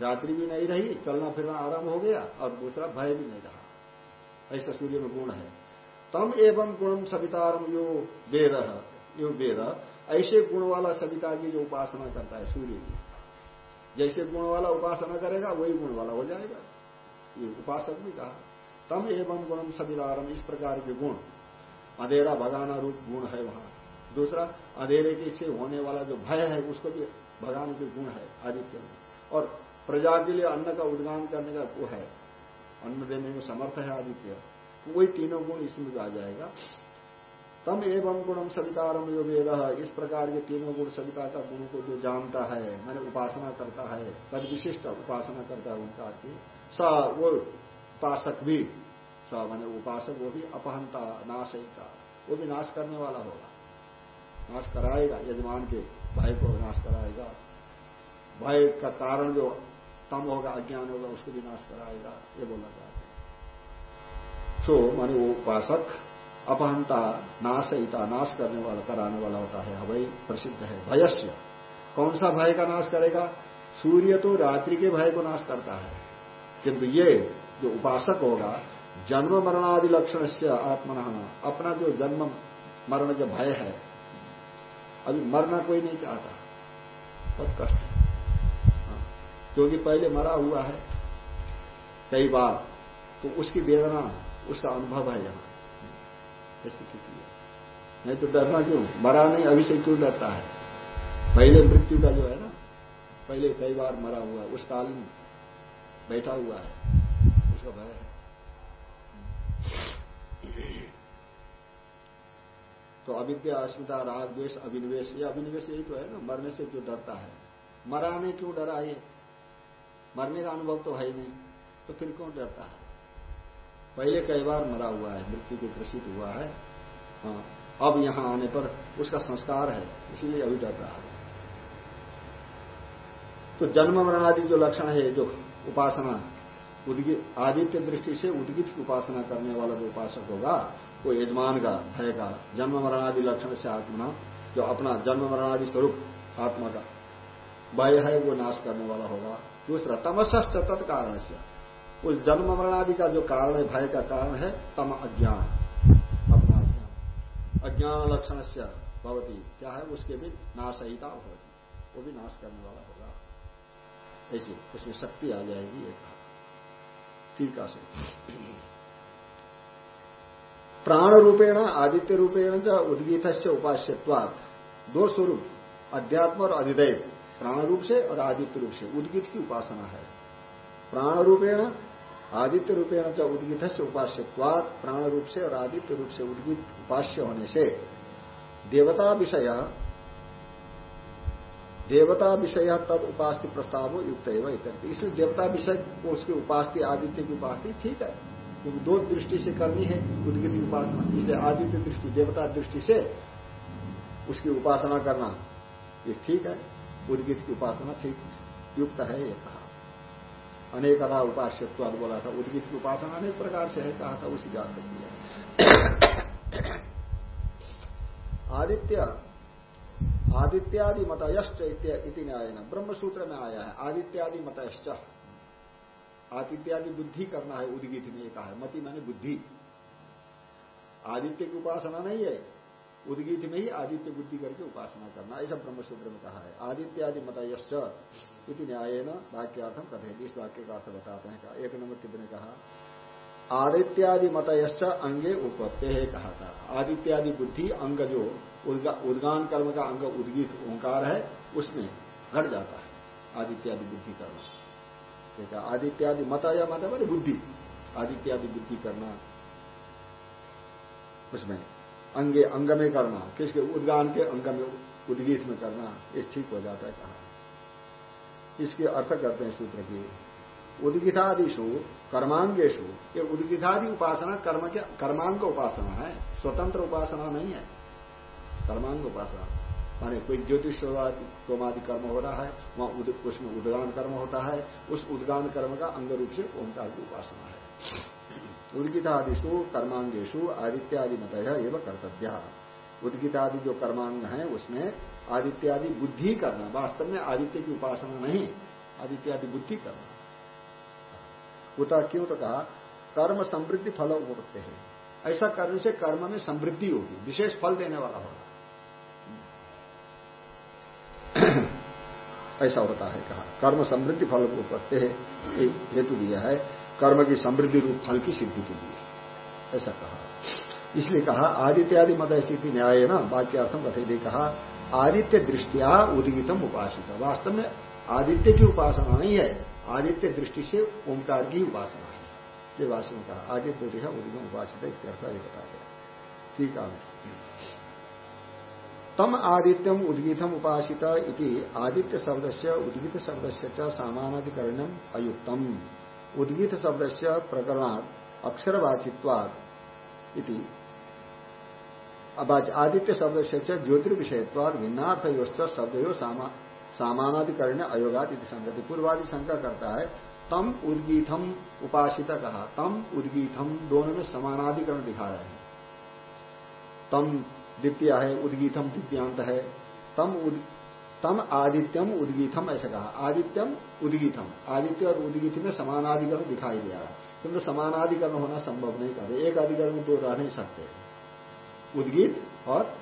रात्रि भी नहीं रही चलना फिरना आराम हो गया और दूसरा भय भी नहीं रहा। ऐसा सूर्य में गुण है। तम एवं गुणम सवितारम यो वेद। यो वेद। ऐसे गुण वाला सविता की जो उपासना करता है सूर्य की। जैसे गुण वाला उपासना करेगा, वही गुण वाला हो जाएगा। ये उपासक भी कहा। तम एवं गुणम सवितारम, इस प्रकार के गुण। अंधेरा भगाना रूप गुण है वहाँ। दूसरा, अंधेरे के से होने वाला जो भय है, उसको भी भगाने के गुण है, आदित्य में। और प्रजा के लिए अन्न का उद्गान करने का वो है। अन्न देने में समर्थ है आदित्य। वही तीनों गुण इसमें आ जाएगा। तम एवं गुणम सवितारम यो वेद, इस प्रकार के तीनों गुण सविता का गुण को जो जानता है, मैंने उपासना करता है तद विशिष्ट उपासना करता है उनका स वो उपासक भी, स मैंने उपासक वो भी अपहंता नाशयिता वो भी नाश करने वाला होगा। नाश कराएगा, यजमान के भाई को नाश कराएगा। भय का कारण जो तम होगा, अज्ञान होगा, उसको भी नाश कराएगा, ये बोला जाए सो माने वो उपासक अपहंता नाशयिता नाश करने वाला कराने वाला होता है अभय प्रसिद्ध है। भयस्य। कौन सा भय का नाश करेगा? सूर्य तो रात्रि के भय को नाश करता है। किंतु ये जो उपासक होगा जन्म मरणादि लक्षण से अपना जो जन्म मरण जो भय है अभी मरना कोई नहीं चाहता। बहुत कष्ट हाँ, क्योंकि पहले मरा हुआ है कई बार तो उसकी वेदना उसका अनुभव है यहाँ। स्थिति है। नहीं तो डरना क्यों? मरा नहीं, अभी से क्यों डरता है? पहले मृत्यु का जो है ना, पहले कई बार मरा हुआ है, उस काल में बैठा हुआ है। उसका भय है। तो अविद्या अस्मिता राग, द्वेष अभिनिवेश ये अभिनिवेश यही तो है ना, मरने से क्यों डरता है? मरा मराने क्यों डरा ये? मरने का अनुभव तो है ही नहीं तो फिर क्यों डरता है? पहले कई बार मरा हुआ है, मृत्यु को ग्रसित हुआ है। हाँ अब यहाँ आने पर उसका संस्कार है, इसीलिए अभी डर रहा है। तो जन्म मरण आदि जो लक्षण है, जो उपासना आदित्य दृष्टि से उद्गित की उपासना करने वाला जो उपासक होगा, वो यजमान का, भय का, जन्म मरणादि लक्षण से आत्मा, जो अपना जन्म मरणादि स्वरूप, आत्मा का, भय है, वो नाश करने वाला होगा। दूसरा, तमसश्च तत्कारण से उस जन्म मरणादि का जो कारण है, भय का कारण है, तम अज्ञान। अपना अज्ञान। अज्ञान लक्षण से भवती। क्या है? उसके भी नाशहिता होगी वो भी नाश करने वाला होगा। ऐसी उसमें शक्ति आ जाएगी एक टीका से प्राण रूपेण, आदित्य रूपेण च उद्गीत से उपास्यवाद दो स्वरूप, अध्यात्म और अधिदेव। प्राण रूप से और आदित्य रूप से। उद्गीत की उपासना है। प्राण रूपेण आदित्य रूपेण च उद्गित उपास्यवाद प्राण रूप से और आदित्य रूप से उदगित उपास्य होने से। देवता विषय देवता विषय तद उपास प्रस्ताव हो युक्त है इसलिए देवता विषय को उसकी उपास्ति, आदित्य की उपास्ति ठीक है। क्योंकि दो दृष्टि से करनी है, उद्गित की उपासना। इसलिए आदित्य दृष्टि, देवता दृष्टि से उसकी उपासना करना, ये ठीक है। उदगित की उपासना ठीक, युक्त है ये कहा। अनेक अदा उपास्यत्वाद बोला था। उद्गित की उपासना अनेक प्रकार से है, कहा था, उसी का अर्थ किया। आदित्य आदित्यादि मतयश्च इति न्याय न ब्रह्म सूत्र में आया है आदित्यादि मतयश्च आदित्यादि बुद्धि करना है उद्गित में कहा है, मति माने बुद्धि। आदित्य की उपासना नहीं है उद्गीत में ही आदित्य बुद्धि करके उपासना करना, ऐसा ब्रह्मसूत्र में कहा है। आदित्यादि मतयश्च इति न्याय न वाक्यार्थम कथे इस वाक्य का अर्थ बताते हैं। एक नंबर टिप्पणी कहा आदित्यादि मतयश्च अंगे उपत्ते है कहा था। आदित्यादि बुद्धि अंग जो उद्गान कर्म का अंग उद्गीत ओंकार है, उसमें घट जाता है आदित्यादि बुद्धि कर्म ठीक है आदित्यादि मत या मत है बुद्धि। आदित्यादि बुद्धि करना, उसमें अंगे अंग में करना किसके? उद्गान के अंग में उद्गीत में करना। ये ठीक हो जाता है कहा। इसके अर्थ करते हैं सूत्र की। उद्गितादिशु कर्मांगेशु ये उद्गितादि उपासना कर्म के, कर्मांग उपासना है। स्वतंत्र उपासना नहीं है। कर्मांग उपासना। माने कोई ज्योतिष कोमादि कर्म हो रहा है, वहाँ उसमें उद्गान कर्म होता है। उस उद्गान कर्म का अंग रूप से ओंकार की उपासना है। उद्गितादिशु कर्मांगेशु आदित्यादि मत एवं कर्तव्य। उद्गितादि जो कर्मांग है, उसमें आदित्यादि बुद्धि करना, वास्तव में आदित्य की उपासना नहीं, आदित्यादि बुद्धि करना। उता क्यों तो कहा, कर्म समृद्धि फल उपते हैं। ऐसा करने से कर्म में समृद्धि होगी, विशेष फल देने वाला होगा। ऐसा होता है कहा, कर्म समृद्धि फल उपत्ते है हेतु दिया है। कर्म की समृद्धि रूप फल की सिद्धि के लिए। ऐसा कहा। इसलिए कहा, आदित्यादि मत स्थिति न्याय ना, वाक्यार्थम कथे कहा, आदित्य दृष्टिया उदगितम उपासित। वास्तव में आदित्य की उपासना नहीं है, आदित्य दृष्टि से ओंकार की उपासना है। ये वास्तव में कहा, आदित्य दृष्टि उदगितम उपासित ये बता गया ठीक है तम आदित्यम उद्गीतम उपासित इति आदित्य शब्द से उद्गीत शब्द से सामानाधिकरणम अयुक्तम। उद्गीत शब्द से प्रकरणात् अक्षरवाचित्वाद आदित्य शब्द से ज्योतिर्विषयत्वाद भिन्नार्थ शब्द सामानाधिकरण अयोगात इति संगति पूर्वादि शंका करता है, तम उद्गीतम उपासित कहा तम उद्गीतम दोनों में समानाधिकरण दिखा रहे हैं। तम द्वितीय है, उद्गीतम द्वितीयांत है। तम तम आदित्यम उदगीतम, ऐसा कहा। आदित्यम उद्गीतम। आदित्य और उद्गीत में समानाधिकरण दिखाई दे रहा है। किंतु समानाधिकरण होना संभव नहीं कर एक अधिकरण में दो रह नहीं सकते। उद्गीत और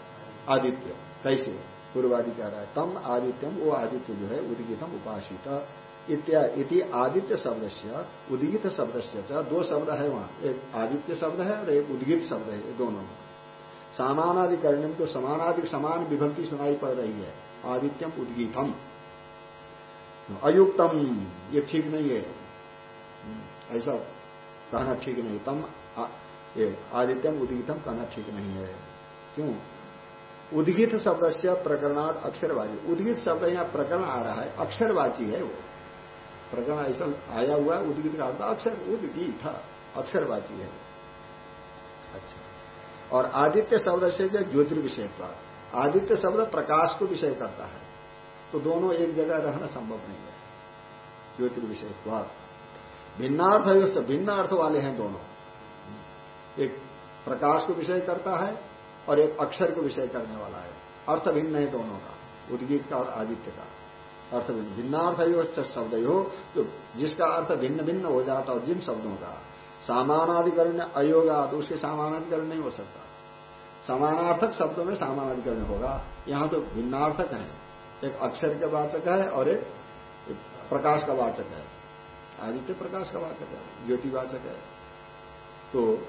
आदित्य। कैसे? पूर्वादि कह रहा है, तम आदित्यम, वो आदित्य जो है, उद्गीतम उपासित। इति आदित्य शब्द से उदगित शब्द से दो शब्द है वहाँ। एक आदित्य शब्द है और एक उदगित शब्द है दोनों। समानाधिकरण तो समानादि समान विभक्ति सुनाई पड़ रही है। आदित्यम उद्गीतम। अयुक्तम, ये ठीक नहीं है। ऐसा कहना ठीक नहीं। तम ये आदित्यम उदगितम कहना ठीक नहीं है। क्यों? उद्गित शब्द से प्रकरणात अक्षरवाची। उद्गित शब्द यहाँ प्रकरण आ रहा है, अक्षरवाची है वो। प्रकरण ऐसा आया हुआ है, उद्गित का अर्थ अक्षर, उद्गीत अक्षरवाची है। अच्छा। और आदित्य शब्द से जो ज्योतिर्विषय आदित्य शब्द प्रकाश को विषय करता है। तो दोनों एक जगह रहना संभव नहीं है। ज्योतिर्विषय भिन्नार्थ भिन्न अर्थ वाले हैं दोनों। एक प्रकाश को विषय करता है और एक अक्षर को विषय करने वाला है। अर्थ भिन्न है दोनों का, उद्गीत का और आदित्य का। अर्थ भिन्न। भिन्नार्थ शब्द हो तो जिसका अर्थ भिन्न भिन्न हो जाता और जिन शब्दों का, सामानाधिकरण अयोगा तो उसके सामानाधिकरण नहीं हो सकता। समानार्थक शब्दों में सामानाधिकरण होगा। यहाँ तो भिन्नार्थक है। एक अक्षर का वाचक है और एक प्रकाश का वाचक है। आदित्य प्रकाश का वाचक है ज्योतिवाचक है। तो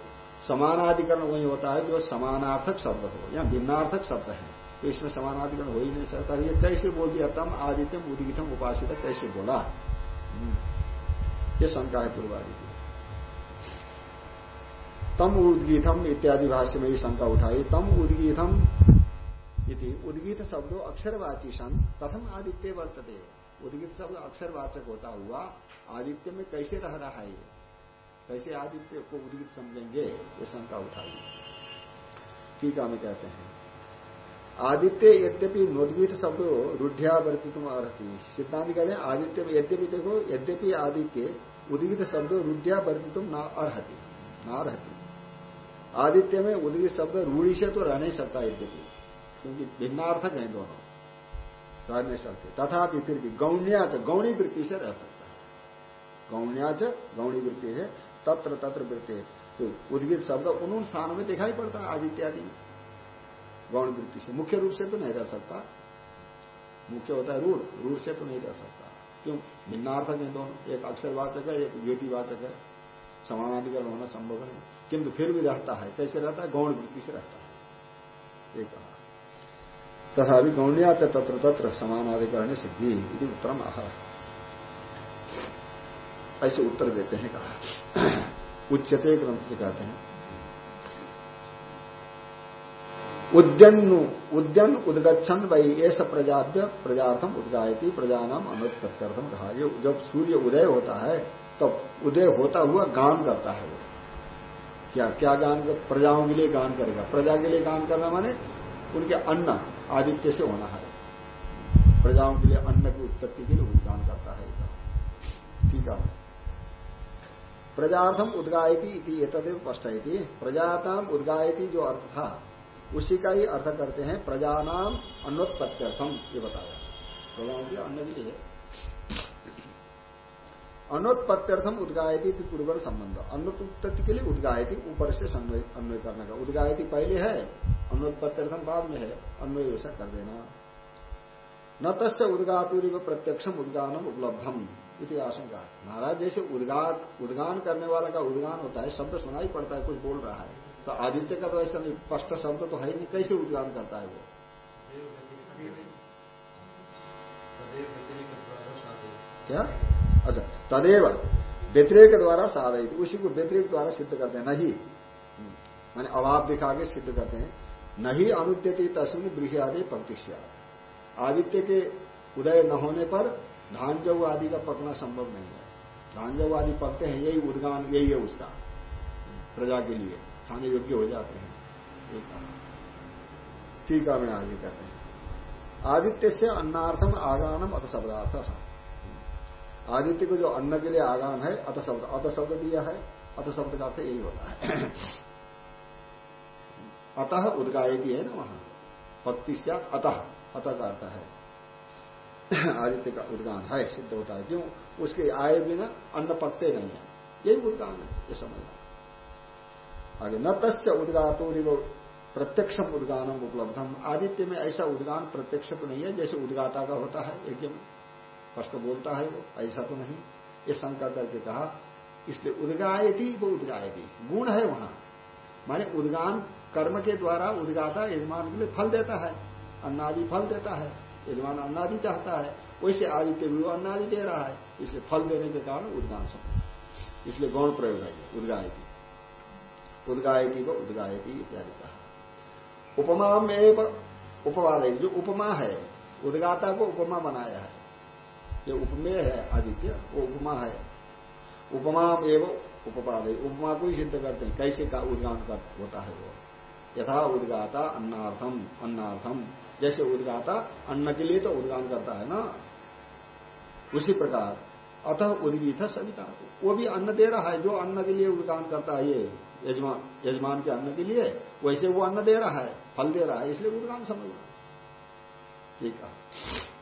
समानाधिकरण वही होता है जो समानार्थक शब्द हो। या भिन्नार्थक शब्द है। तो इसमें समानाधिकरण हो ही नहीं सकता। ये कैसे बोल दिया तम, आदित्यम, उदगितम उपासित कैसे बोला? ये शंका है पूर्वादि की। तम उदगीतम इत्यादि भाष्य में ये शंका उठाई, तम उदगीतम इति। उद्गीत शब्दों अक्षरवाची सन प्रथम आदित्य वर्तते। उद्गीत शब्द अक्षरवाचक होता हुआ आदित्य में कैसे रह रहा है? कैसे आदित्य को उद्गीत समझेंगे? ये शंका उठाई। ठीक है कहते हैं। आदित्य यद्यपि नोद्गीत शब्द रूढ़ियावर्ती तुम अर्ति सिद्धांत कहते हैं, आदित्य में यद्यपि देखो, यद्यपि आदित्य उद्गीत शब्द रूढ़ियावर्ती तुम ना अर्ति ना रहती आदित्य में उद्गीत शब्द रूढ़ी से तो रह नहीं सकता यद्यपि क्योंकि भिन्नार्थक है दोनों। रह नहीं सकते। तथापि फिर भी गौण्याच, गौणी वृत्ति से रह सकता है। गौण्याच, गौणी वृत्ति है, तत्र तत्र वृत्ति तो उद्गित शब्द उन स्थानों में दिखाई पड़ता है आदि गौण वृत्ति से मुख्य रूप से तो नहीं रह सकता। मुख्य होता है रूढ़। रूढ़ से तो नहीं रह सकता। क्यों? भिन्नार्थक है दोनों। एक अक्षरवाचक है, एक ज्योतिवाचक है। समानाधिकरण होना संभव है किंतु फिर भी रहता है। कैसे रहता है? गौण वृत्ति से रहता है। एक तथा गौण्या तत्र तत्र समानाधिकरण सिद्धि यदि उत्तरम आह। ऐसे उत्तर देते हैं कहा। उच्चते ग्रंथ से कहते हैं। उद्यन उद्यन उदगछन वही ऐसा प्रजाभ्य प्रजार्थम उदगायती, प्रजानाम अनुत प्रत्यर्थम कहा जब सूर्य उदय होता है, तब तो उदय होता हुआ गान करता है वो। क्या क्या गान प्रजाओं के लिए गान करेगा। प्रजा के लिए गान करना माने उनके अन्न आदित्य से होना है। प्रजाओं के लिए अन्न की उत्पत्ति के लिए उद्गान करता है। ठीक है। प्रजार्थम उदगायती इति, एतदेव स्पष्ट प्रजाताम उदगायती जो अर्थ था, उसी का ही अर्थ करते हैं प्रजानाम अन्नोत्पत्त्यर्थम, ये बताया। प्रजाओं के अन्न के लिए। अनोत्पत्त्यर्थम उदगायती पूर्व संबंध अन्नोत्पत्ति के लिए उदगायती? ऊपर से अन्वय करने का। उदगायती पहले है अन्नोत्पत्त्यर्थम बाद में है अन्वय वैसा कर देना। न तस्य उदगातुरी व प्रत्यक्षम उद्गानम उपलब्धम इति आशंका। महाराज जैसे उद्गान उद्गान करने वाला का उद्गान होता है शब्द सुनाई पड़ता है कुछ बोल रहा है। तो आदित्य का तो ऐसा नहीं स्पष्ट शब्द तो है नहीं कैसे उद्गान करता है वो? क्या? अच्छा तदेव व्यतिरेक द्वारा साधित उसी को व्यतिरेक द्वारा सिद्ध करते हैं। नहीं। माने अभाव दिखा के सिद्ध करते हैं। नहीं अनुद्यति तस्वीर गृह आदि पंक्तिश्या आदित्य के उदय न होने पर धान आदि का पकना संभव नहीं है। धान आदि पकते हैं, यही उद्गान, यही है उसका। प्रजा के लिए। खाने योग्य हो जाते हैं। ठीक है मैं आगे कहते हैं। आदित्य से अन्नार्थम आगानम अथ शब्दार्थ। आदित्य को जो अन्न के लिए आगान है, अत शब्द अथ शब्द दिया है अथ शब्द का अर्थ यही होता है। अतः उदगायती है ना वहाँ। पक्ति से अतः अतः का अर्थ है। आदित्य का उद्गान है, सिद्ध होता है। क्यों? उसके आए बिना अन्न पकते नहीं है। यही उद्गान है, ये समझना आगे, न तस्य उद्गातो प्रत्यक्षम उद्गानम उपलब्धम। आदित्य में ऐसा उद्गान प्रत्यक्ष तो नहीं है, जैसे उद्गाता का होता है एकदम स्पष्ट बोलता है वो, ऐसा तो नहीं। ये शंका करके कहा, इसलिए उदगायती वो उदगायती, गुण है वहाँ। माने उदगान कर्म के द्वारा उदगाता यजमान के लिए फल देता है, अन्नादि फल देता है, यजमान अन्नादि चाहता है, वैसे आदित्य भी वो अन्नादि दे रहा है, इसलिए फल देने के कारण उदगान सब। इसलिए गौण प्रयोग है, उदगायती। उदगायती व उदगायती इत्यादि कहा। उपमा में उपवाद जो उपमा है, उदगाता को उपमा बनाया है। ये उपमेय है, आदित्य, वो उपमा है। उपमा एवं उपपाद। उपमा को ही सिद्ध करते हैं। कैसे का उद्गान कर होता है वो? यथा उद्गाता अन्नार्थम अन्नार्थम। जैसे उद्गाता अन्न के लिए तो उद्गान करता है ना? उसी प्रकार। अतः उद्गीत सविता। वो भी अन्न दे रहा है, जो अन्न के लिए उद्गान करता है ये, यजमान यजमान के अन्न के लिए, वैसे वो अन्न दे रहा है, फल दे रहा है, इसलिए उद्गान समझ ठीक है।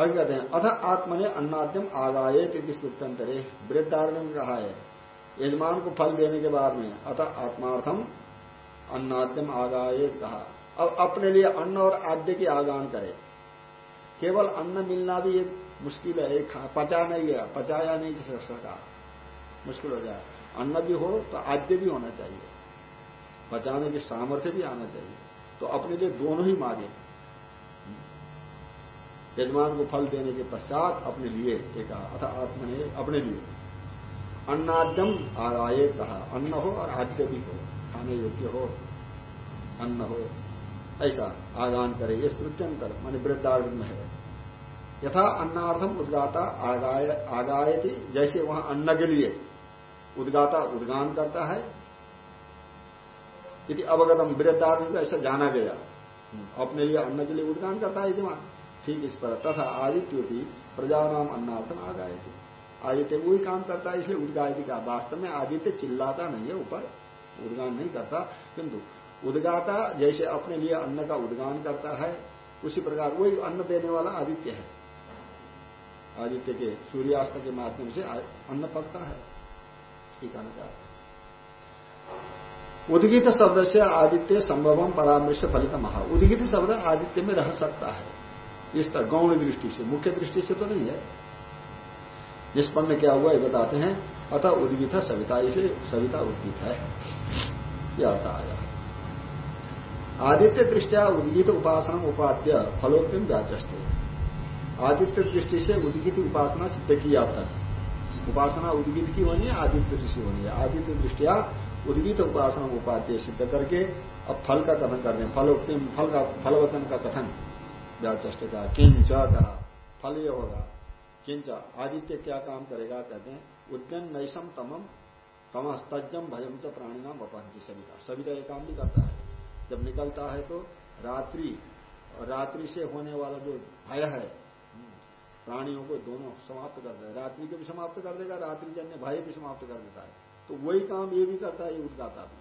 आगे कहते हैं। अथ आत्मने अन्नाद्यम आगाए तिथि श्रुत्यंतरे वृद्धारण में कहा है, यजमान को फल देने के बाद में, अतः आत्मार्थम अन्नाद्यम आगाए कहा। अब अपने लिए अन्न और आद्य की आगान करे। केवल अन्न मिलना भी एक मुश्किल है, एक पचा नहीं गया पचाया नहीं सका मुश्किल हो जाए। अन्न भी हो तो आद्य भी होना चाहिए। पचाने की सामर्थ्य भी आना चाहिए। तो अपने लिए दोनों ही मांगे। यजमान को फल देने के पश्चात अपने लिए एक अथा आत्मने, अपने लिए। अन्नाद्यम आराये कहा, अन्न हो और आद्य भी हो, खाने योग्य हो, अन्न हो। ऐसा आगान करे, ये स्तृत्यंतर मान वृद्धार्थ में है। यथा अन्नार्थम उद्गाता आगाय थी जैसे वहाँ अन्न के लिए उद्गाता उद्गान करता है। यदि अवगतम वृद्धार्थ ऐसा जाना गया। अपने लिए अन्न के लिए उद्गान करता है वहाँ ठीक इस पर। तथा आदित्य भी प्रजा नाम अन्नार्थम आगाय थी आदित्य वही काम करता है, इसलिए उद्गायती का वास्तव में आदित्य चिल्लाता नहीं है, ऊपर उद्गान नहीं करता। किंतु उद्गाता जैसे अपने लिए अन्न का उद्गान करता है, उसी प्रकार वही अन्न देने वाला आदित्य है। आदित्य के सूर्यास्त के माध्यम से अन्न पकता है। उद्गित शब्द से आदित्य संभवम परामर्श फलित महा उद्गित शब्द आदित्य में रह सकता है। इस तरह गौण दृष्टि से, मुख्य दृष्टि से तो नहीं है। निष्पन्न क्या हुआ, ये बताते हैं, अतः उद्गित सविता, इसे सविता उद्गित है। यह अर्थ आया। आदित्य दृष्टिया उद्गित उपासना उपाद्य फलोक्तिम व्याचस्ते। आदित्य दृष्टि से उद्गित उपासना सिद्ध किया तक उपासना उद्गित की होनी है, आदित्य दृष्टि होनी है। आदित्य दृष्टिया उद्गित उपासना उपाध्य सिद्ध करके अब फल का कथन करने फलोक्तिम फल का फलवचन का कथन। व्याचष्ट का किंच कहा फल ये होगा। किंच, आदित्य क्या काम करेगा? कहते हैं, उद्यन नैसम तमम तमस्तजम भयम च नाम अपहंती सविता। सविता ये काम भी करता है। जब निकलता है तो रात्रि रात्रि से होने वाला जो भय है, प्राणियों को दोनों समाप्त कर देगा। रात्रि को भी समाप्त कर देगा, रात्रि जन्य भय भी समाप्त कर देता है। तो वही काम ये भी करता है, ये उद्गाता भी।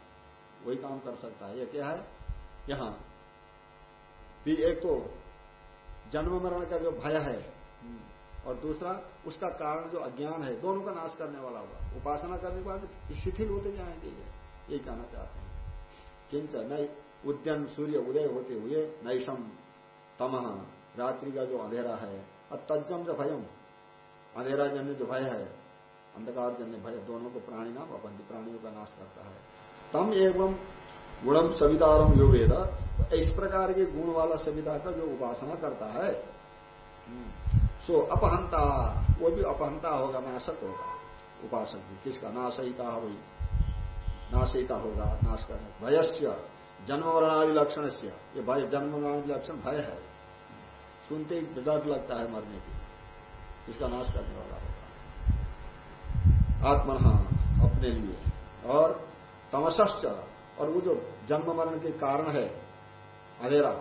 वही काम कर सकता है। यह क्या है? यहाँ। भी एक तो जन्म मरण का जो भय है और दूसरा उसका कारण जो अज्ञान है दोनों का नाश करने वाला होगा। उपासना करने के बाद शिथिल होते जाएँगे ये। यही कहना चाहते हैं। किंच नई उद्यन सूर्य उदय होते हुए नैशम तम रात्रि का जो अंधेरा है और तज्जम जो भयम अंधेरा जन्य जो भय है अंधकार जन्य भय दोनों को प्राणी नाम अपन प्राणियों का नाश करता है। तम एवं गुणम सवितारम जो वेद। इस प्रकार के गुण वाला सविता का जो उपासना करता है, सो अपहंता, वो भी अपहंता होगा, नाशक होगा, उपासक भी। किसका? नाशयिता हो नाशयिता होगा, नाश करने। भयस्य जन्म वर्णादि लक्षण से ये भय जन्म वर्णादि लक्षण भय है। सुनते ही डर लगता है मरने की इसका नाश करने वाला होगा। आत्मन अपने लिए। और तमसश्च, और वो जो जन्म मरण के कारण है अंधेरा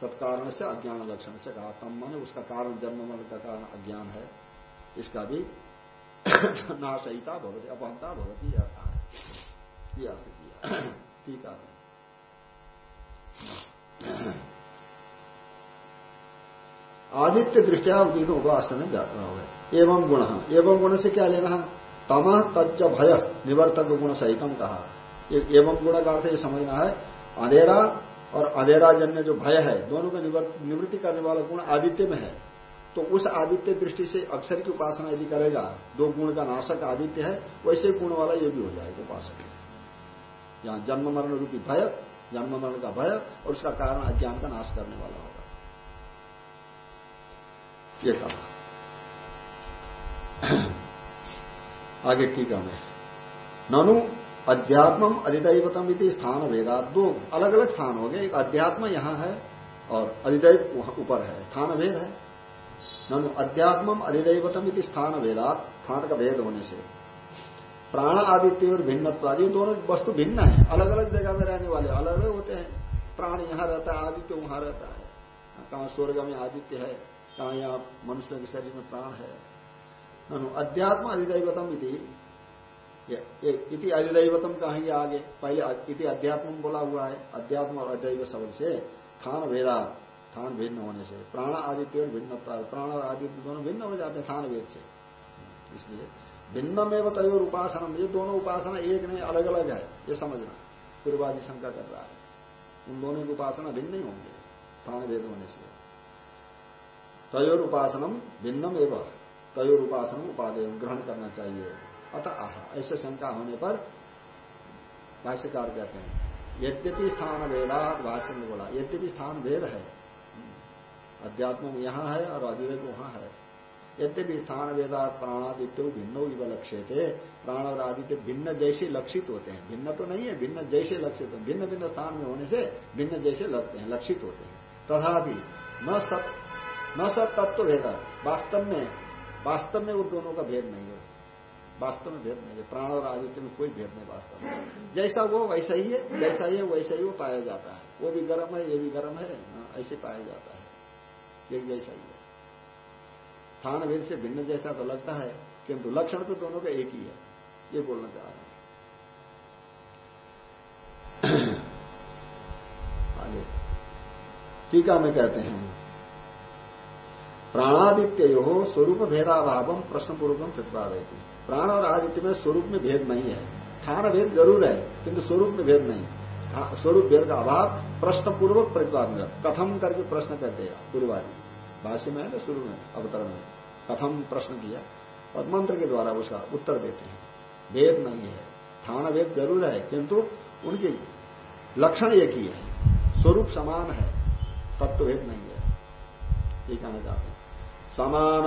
तत्कारण से अज्ञान लक्षण से कहा, तम मन उसका कारण जन्म मरण का कारण अज्ञान है। इसका भी नाशयिता भवती, अपहंता अर्थ है ठीक है। आदित्य दृष्टिया उपासन में गए एवं गुण एवं गुण से क्या लेना तम तज भय, निवर्तक गुण सहितम कहा। एवं गुण का अर्थ ये समझना है, अंधेरा और अधेरा जन्य जो भय है, दोनों का निवृत्ति करने वाला गुण आदित्य में है। तो उस आदित्य दृष्टि से अक्षर की उपासना यदि करेगा, दो गुण का नाशक आदित्य है, वैसे गुण वाला ये भी हो जाएगा उपासक। यहाँ जन्म मरण रूपी भय, जन्म मरण का भय, और उसका कारण अज्ञान का नाश करने वाला होगा। ये कहा। आगे टीका में। ननु अध्यात्म अधिदैवतम इति स्थान भेदा दो अलग अलग स्थान हो गए। एक अध्यात्म यहाँ है और अधिदैव ऊपर है। स्थान भेद है। ननु अध्यात्म अधिदैवतम इति स्थान भेदात स्थान का भेद होने से। प्राण आदित्य और भिन्न दोनों वस्तु भिन्न है। अलग अलग जगह में रहने वाले अलग अलग होते हैं। प्राण यहाँ रहता है, आदित्य वहाँ रहता है। कहा स्वर्ग में आदित्य है, कहा यहाँ मनुष्य के शरीर में प्राण है। ननु अध्यात्म अधिदैवतम इति अधिदैवतम कहेंगे आगे। पहले इति अध्यात्म बोला हुआ है, अध्यात्म और अदैव शब्द से थान भेदा थान भिन्न होने से। प्राण आदित्य और भिन्न प्राण और आदित्य दोनों भिन्न हो जाते हैं थान वेद से। इसलिए भिन्न में तयोर उपासना ये दोनों उपासना एक नहीं अलग अलग है, ये समझना। पूर्वादि शंका कर रहा है। उन दोनों की उपासना भिन्न ही होंगे प्राण वेद होने से। तयोर उपासनम भिन्नम एवं, तयोर उपासनम उपादेय ग्रहण करना चाहिए। अतः आह, ऐसे शंका होने पर भाष्यकार कहते हैं, यद्यपि स्थान वेदात भाष्य में बोला, यद्यपि स्थान भेद है, अध्यात्म यहाँ है और अधिवेक वहाँ है, यद्यपि स्थान वेदात प्राणादित्यो भिन्न लक्ष्य थे प्राण और आदित्य भिन्न जैसे लक्षित होते हैं, भिन्न तो नहीं है, भिन्न जैसे लक्षित होते भिन्न भिन्न स्थान में होने से भिन्न जैसे लगते हैं, लक्षित होते हैं, तथापि न सत न सत तत्व भेद, वास्तव में वास्तव में वो दोनों का भेद नहीं है वास्तव में भेद नहीं है। प्राण और आदित्य में कोई भेद नहीं वास्तव में। जैसा वो वैसा ही है जैसा ही है वैसा ही वो पाया जाता है। वो भी गर्म है ये भी गर्म है हाँ, ऐसे पाया जाता है। एक जैसा ही है। स्थान भेद से भिन्न जैसा तो लगता है किंतु लक्षण तो दोनों का एक ही है। ये बोलना चाह रहे हैं। आगे। टीका में कहते हैं प्राणादित्य हो स्वरूप भेदाभाव प्रश्न पूर्वक प्रतिपादयती। प्राण और आदित्य में स्वरूप में भेद नहीं है। स्थान भेद ज़रूर है, किंतु स्वरूप में भेद नहीं। स्वरूप भेद का अभाव प्रश्न पूर्वक प्रतिपादन कथम करके प्रश्न करते हैं पूर्वादि भाष्य में है ना, शुरू में, अवतरण में। कथम प्रश्न किया। और मंत्र के द्वारा उसका उत्तर देते हैं। भेद नहीं है। थान भेद ज़रूर है, किंतु उनकी लक्षण एक ही है। स्वरूप समान है तत्व भेद नहीं है। ये कहना चाहते हैं। समान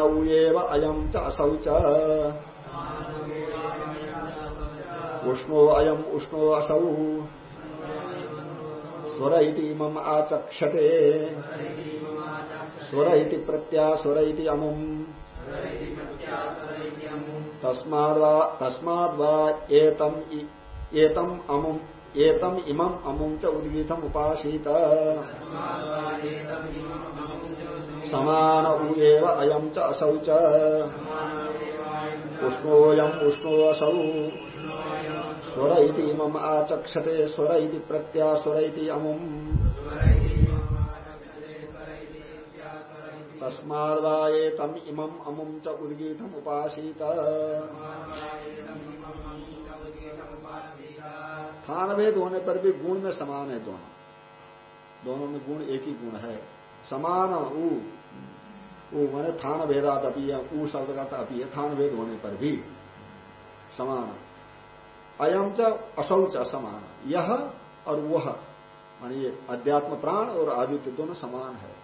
अयम च असौ उष्णो अयम उष्णो असौ। स्वर इमम आचक्षते। स्वर इति प्रत्या स्वर अमुम। तस्माद्वा एतम एतम अमुम एतम इमम अमुम च उद्गीतम उपासीत समान उएव अयम च असौ उष्णोयम उष्णो असौ स्वर इति आचक्षते स्वर इति प्रत्या स्वर इति अमुम। तस्मादे तम इमम अमुम च उदगीतम उपासीत। स्थान भेद होने पर भी गुण में समान है दोनों। दोनों में गुण एक ही गुण है। समान ऊ ऊ मैंने थान भेदात अपी है ऊ शब्द का अपी है थान भेद होने पर भी समान। अयम च असौच असमान। यह और वह, मान ये अध्यात्म प्राण और आदित्य दोनों समान है।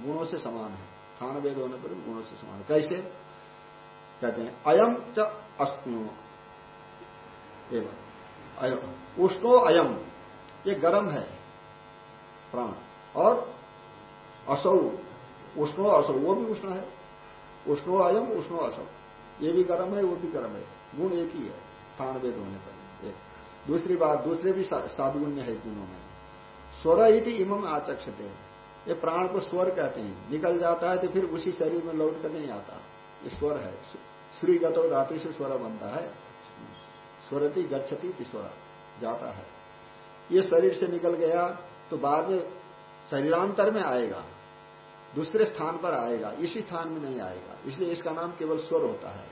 गुणों से समान है। थान भेद होने पर गुणों से समान कैसे? कहते हैं अयम च अस्तु। एवं। उष्णो अयम ये गर्म है प्राण। और असौ उष्णो असौ वो भी उष्ण है। उष्णो अयम उष्णो असौ ये भी गर्म है, वो भी गर्म है। गुण एक ही है स्थान वेद होने पर। एक। दूसरी बात, दूसरे भी साधुगुण्य है गुणों में। स्वर ही इमम आचक्षते। ये प्राण को स्वर कहते हैं। निकल जाता है तो फिर उसी शरीर में लौट कर नहीं आता। ये स्वर है। श्री गतो धातु से स्वर बनता है। स्वरती गच्छती स्वर जाता है। ये शरीर से निकल गया तो बाद में शरीरांतर में आएगा। दूसरे स्थान पर आएगा, इसी स्थान में नहीं आएगा। इसलिए इसका नाम केवल स्वर होता है।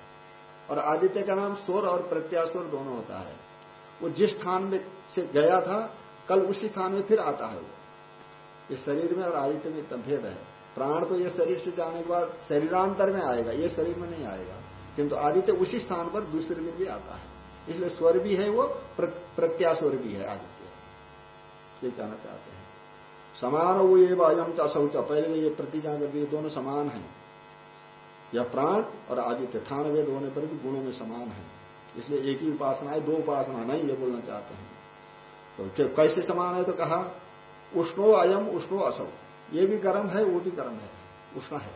और आदित्य का नाम स्वर और प्रत्यास्वर दोनों होता है। वो जिस स्थान में से गया था, कल उसी स्थान में फिर आता है वो। ये शरीर में और आदित्य में इतना भेद है। प्राण तो ये शरीर से जाने के बाद शरीरांतर में आएगा, ये शरीर में नहीं आएगा। किंतु आदित्य उसी स्थान पर दूसरे दिन भी आता है। इसलिए स्वर भी है वो प्रत्यास्वर भी है आदित्य। ये कहना चाहते हैं। समान वो ये अयम चौच पहले ये प्रतिज्ञा कर दी दोनों समान है। यह प्राण और आदित्य थान वेद होने पर भी गुणों में समान है। इसलिए एक ही उपासना है, दो उपासना नहीं, ये बोलना चाहते हैं। तो कैसे समान है तो कहा, उष्णो अयम, उष्णो असौ। ये भी गर्म है, वो भी गर्म है, उष्ण है।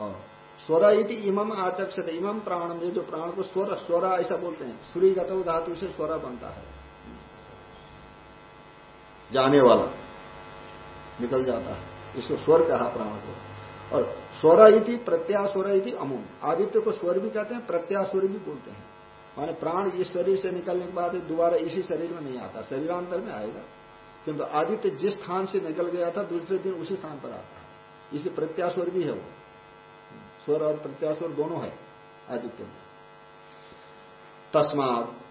और स्वर इति इमम आचक्षते इमम प्राण में जो प्राण को स्वर स्वर ऐसा बोलते हैं सूर्य गत धातु से स्वर बनता है। जाने वाला। निकल जाता है। इसको स्वर कहा प्राण को। और स्वर इति, प्रत्यास्वर इति, अमुम। आदित्य को स्वर भी कहते हैं, प्रत्यास्वर भी बोलते हैं। माने प्राण इस शरीर से निकलने के बाद दोबारा इसी शरीर में नहीं आता। शरीरांतर में आएगा। किंतु आदित्य जिस स्थान से निकल गया था, दूसरे दिन उसी स्थान पर आता है। इसे प्रत्यास्वर भी है वो। स्वर और प्रत्यास्वर दोनों है आदित्य में। तस्माद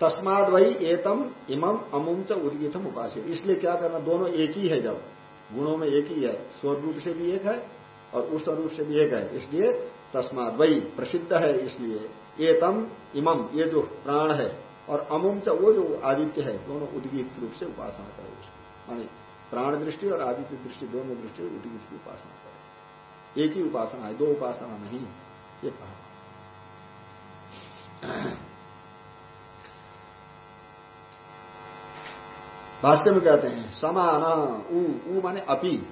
तस्माद वही एतम इमम अमुम च उदगीतम उपासित इसलिए क्या करना, दोनों एक ही है जब। गुणों में एक ही है स्वर रूप से भी एक है और उस रूप से भी एक है। इसलिए तस्माद वही प्रसिद्ध है, इसलिए एतम इमम, ये जो प्राण है और अमुम च, वो जो आदित्य है, दोनों उद्गीत रूप से उपासना करे उसको। प्राण दृष्टि और आदित्य दृष्टि, दोनों दृष्टि उद्गीत की उपासना करे। एक ही उपासना है, दो उपासना नहीं ये कहा। भाष्य में कहते हैं, समान, उ माने अपि।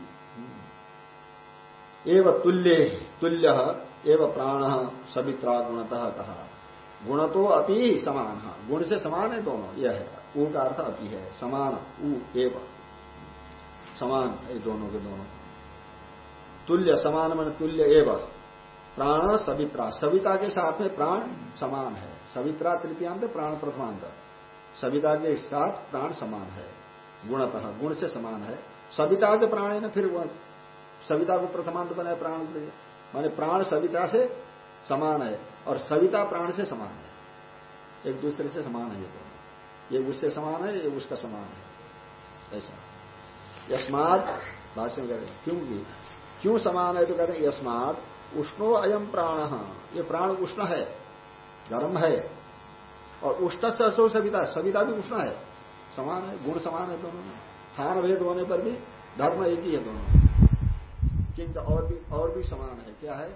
एव तुल्य तुल्य, एव प्राण सवित्रा गुणतः कहा गुण तो अपि समान। गुण से समान है दोनों, यह है। ऊ का अर्थ अपि है। समान ऊ एव। समान ये दोनों के दोनों। तुल्य, समान मन तुल्य, एव। प्राण सवित्रा सविता के साथ में प्राण समान है। सवित्रा तृतीयांत, प्राण प्रथमांत। सविता के साथ प्राण समान है। गुणतः, गुण से समान है। सविता के प्राण है ना फिर गुण सविता को प्रथमांत बनाए प्राण माने प्राण सविता से समान है और सविता प्राण से समान है। एक दूसरे से समान है ये दोनों। ये उससे समान है, ये उसका समान है। ऐसा। यस्मात, भाष्य में कहते क्योंकि क्यों समान है तो कहते हैं, यस्मात उष्णो अयम प्राण। ये प्राण उष्ण है, गर्म है। और उष्ण से असो सविता सविता भी उष्ण है। समान है, गुण समान है दोनों में। स्थान भेद होने पर भी धर्म एक ही है दोनों किंच और भी और भी समान है। क्या है?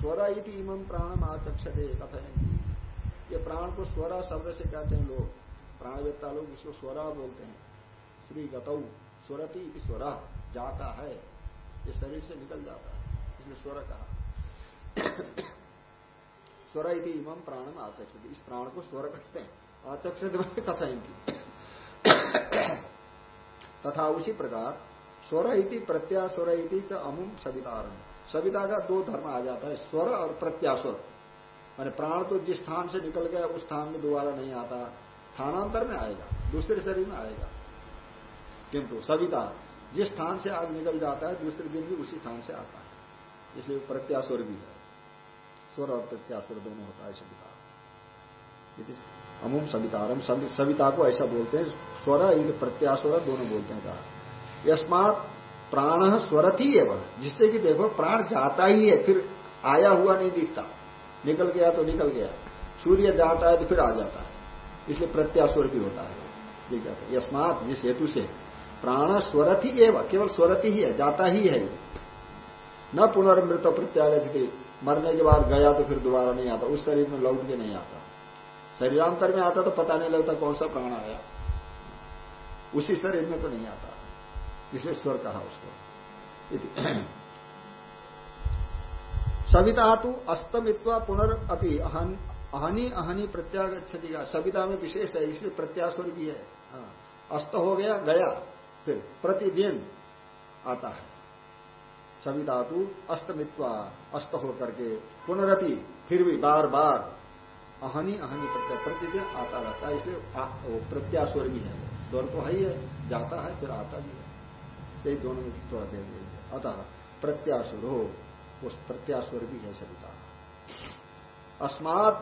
स्वरा इति इमम प्राणम आचक्षते कथन ये प्राण को स्वरा शब्द से कहते हैं लोग। प्राणवेत्ता लोग इसको स्वरा बोलते हैं। श्री गतौ, स्वरती इति स्वरा, जाता है। ये शरीर से निकल जाता है। इसलिए स्वर कहा। स्वर इति इमम प्राणम आचक्षते। इस प्राण को स्वर कहते हैं। आचक्षते कथा इनकी। तथा उसी प्रकार स्वर इति प्रत्यास्वर इति च अमुम सवितारम। सविता का दो धर्म आ जाता है, स्वर और प्रत्यास्वर। माने प्राण तो जिस स्थान से निकल गया, उस स्थान में दोबारा नहीं आता। स्थानांतर में आएगा, दूसरे शरीर में आएगा। किंतु सविता जिस स्थान से आग निकल जाता है, दूसरे दिन भी उसी स्थान से आता है। इसलिए प्रत्यास्वर भी है। स्वर और प्रत्यास्वर दोनों होता है सविता। अमुम सवितारम सविता को ऐसा बोलते हैं, स्वर प्रत्यास्वर दोनों बोलते हैं कहा। यस्मात प्राण स्वरथ ही है जिससे कि देखो प्राण जाता ही है, फिर आया हुआ नहीं दिखता। निकल गया तो निकल गया। सूर्य जाता है तो फिर आ जाता है। इसलिए प्रत्यास्वर भी होता है। कहते हैं यस्मात, जिस हेतु से। प्राण स्वरथ ही एवं, केवल स्वरथ ही है, जाता ही है। न पुनर्मृत प्रत्यागति मरने के बाद गया तो फिर दोबारा नहीं आता उस शरीर में लौट के नहीं आता। शरीरांतर में आता तो पता नहीं लगता कौन सा प्राण आया। उसी शरीर में तो नहीं आता। इसलिए स्वर कहा उसको। सविता तो अस्तमित्वा पुनरअपि अहनी अहनी प्रत्यागछति का। सविता में विशेष है इसलिए प्रत्यास्वर भी है। हाँ, अस्त हो गया गया फिर प्रतिदिन आता है। सविता तो अस्तमित्वा, अस्त हो करके पुनरअपि फिर भी बार बार अहनी अहनी प्रत्या प्रतिदिन आता रहता है, इसलिए प्रत्यास्वर भी है। स्वर तो है ही है जाता है, फिर आता भी है। यही दोनों में थोड़ा अतः प्रत्यासुर हो, उस प्रत्यासुर भी है सविता। अस्मात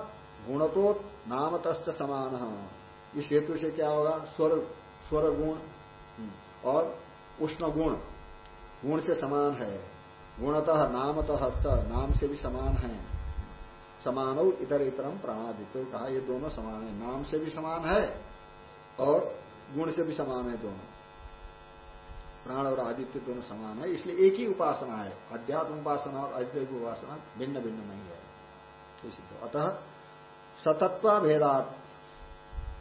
गुणतो नामत समान। इस हेतु से क्या होगा? स्वर स्वर गुण और उष्ण गुण। गुण से समान है। गुणतः नामतः स, नाम से भी समान है। समान इतर इतरम प्राणादित्य कहा, ये दोनों समान है। नाम से भी समान है और गुण से भी समान है दोनों। प्राण और आदित्य दोनों समान है, इसलिए एक ही उपासना है। अध्यात्म उपासना और अद्वैत उपासना भिन्न भिन्न नहीं है। सिद्ध। अतः सतत्व भेदात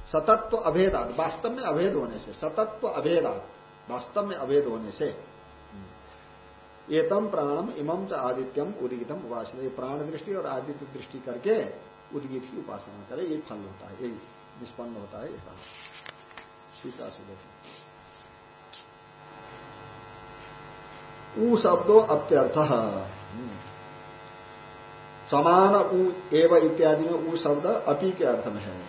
सतत्व अभेदात, वास्तव में अभेद होने से, सतत्व अभेदात, वास्तव में अभेद होने से एतम प्राणम इमम च आदित्यम उदगितम उपासना। ये प्राण दृष्टि और आदित्य दृष्टि करके उदगित की उपासना करे ये फल होता है, यही निष्पन्न होता है सीता से देखिए ऊ शब्दो अप्यर्थ समान ऊ एव इत्यादि में ऊ शब्द अपी के अर्थ में है।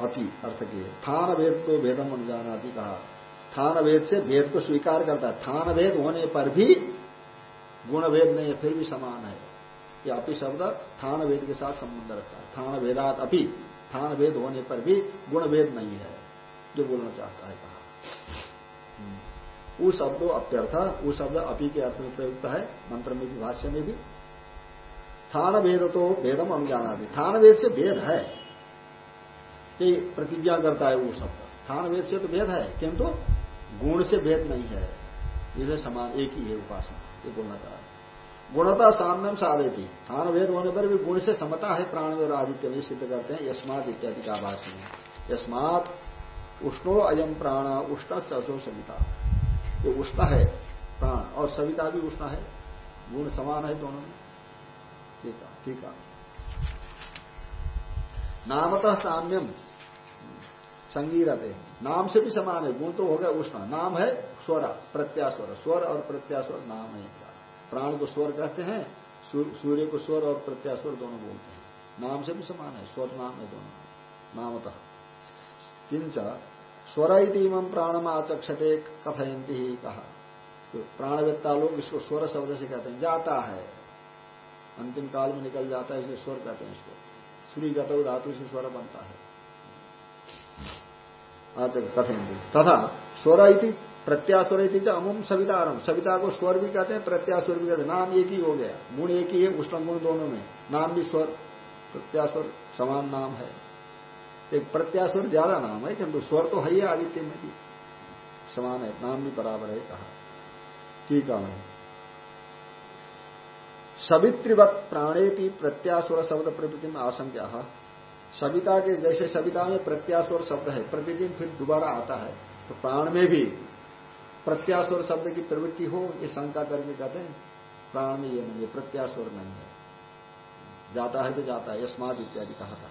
अपी, अर्थ के। थान भेद को भेदम अनुजानादि कहा। थान भेद से भेद को स्वीकार करता है। थान भेद होने पर भी गुण भेद नहीं है, फिर भी समान है। ये अपी शब्द थान भेद के साथ संबंध रखता है। थान भेदात अपी थान भेद होने पर भी गुण भेद नहीं है, जो बोलना चाहता है, कहा। उ शब्दों अप्यर्थ, उ शब्द अपी के अर्थ में प्रयुक्त है, मंत्र में भी, भाष्य में भी। थान भेद तो भेदम हम जाना दी थान भेद से भेद है। ये प्रतिज्ञा करता है वो शब्द। थान भेद से तो भेद है, किंतु गुण से भेद नहीं है। इसे समान, एक ही है उपासना। ये चाह गुणता साम्यम साधे थी स्थान भेद होने पर भी गुण से समता है प्राण वेद आदित्य में सिद्ध करते हैं, यस्मात इत्यादि का आभाष में यस्मात उष्णो अयम प्राण, उष्ण सचो सविता। ये उष्ण है, प्राण और सविता भी उष्ण है। गुण समान है दोनों में। ठीक है ठीक है। नामतः साम्यम, संगीरते। नाम से भी समान है, गुण तो हो गया उष्ण। नाम है स्वर, प्रत्यास्वर। स्वर और प्रत्यास्वर नाम है प्राण को स्वर कहते हैं सूर्य को स्वर और प्रत्यास्वर दोनों बोलते हैं। नाम से भी समान है, स्वर नाम है दोनों। नामतः। किंच, स्वर इम प्राणम आचक्षते कथयंती ही कहा। तो प्राणवेत्ता लोग इसको स्वर शब्द से कहते हैं। जाता है। अंतिम काल में निकल जाता है, इसलिए स्वर कहते हैं इसको। श्री गतव धातु से स्वर बनता है। आज कथन तथा स्वर इति, प्रत्यास्वर इति अमुम सविता आरम सविता को स्वर भी कहते हैं, प्रत्यास्वर भी कहते हैं। नाम एक ही हो गया। गुण एक ही है उष्ण गुण दोनों में। नाम भी स्वर, प्रत्यास्वर, समान नाम है। एक प्रत्यास्वर ज़्यादा नाम है, किंतु स्वर तो है ही आदित्य में भी। समान है, नाम भी बराबर है, कहा। ठीक है। सवित्रिवत प्राणे भी प्रत्यास्वर शब्द प्रवृत्ति में आशंका सविता के जैसे सविता में प्रत्यास्वर शब्द है। प्रतिदिन फिर दोबारा आता है। तो प्राण में भी प्रत्यास्वर शब्द की प्रवृत्ति हो, ये शंका करके कहते हैं, प्राण में ये नहीं है प्रत्यास्वर नहीं है। जाता है तो जाता है यस्माद इत्यादि कहा था।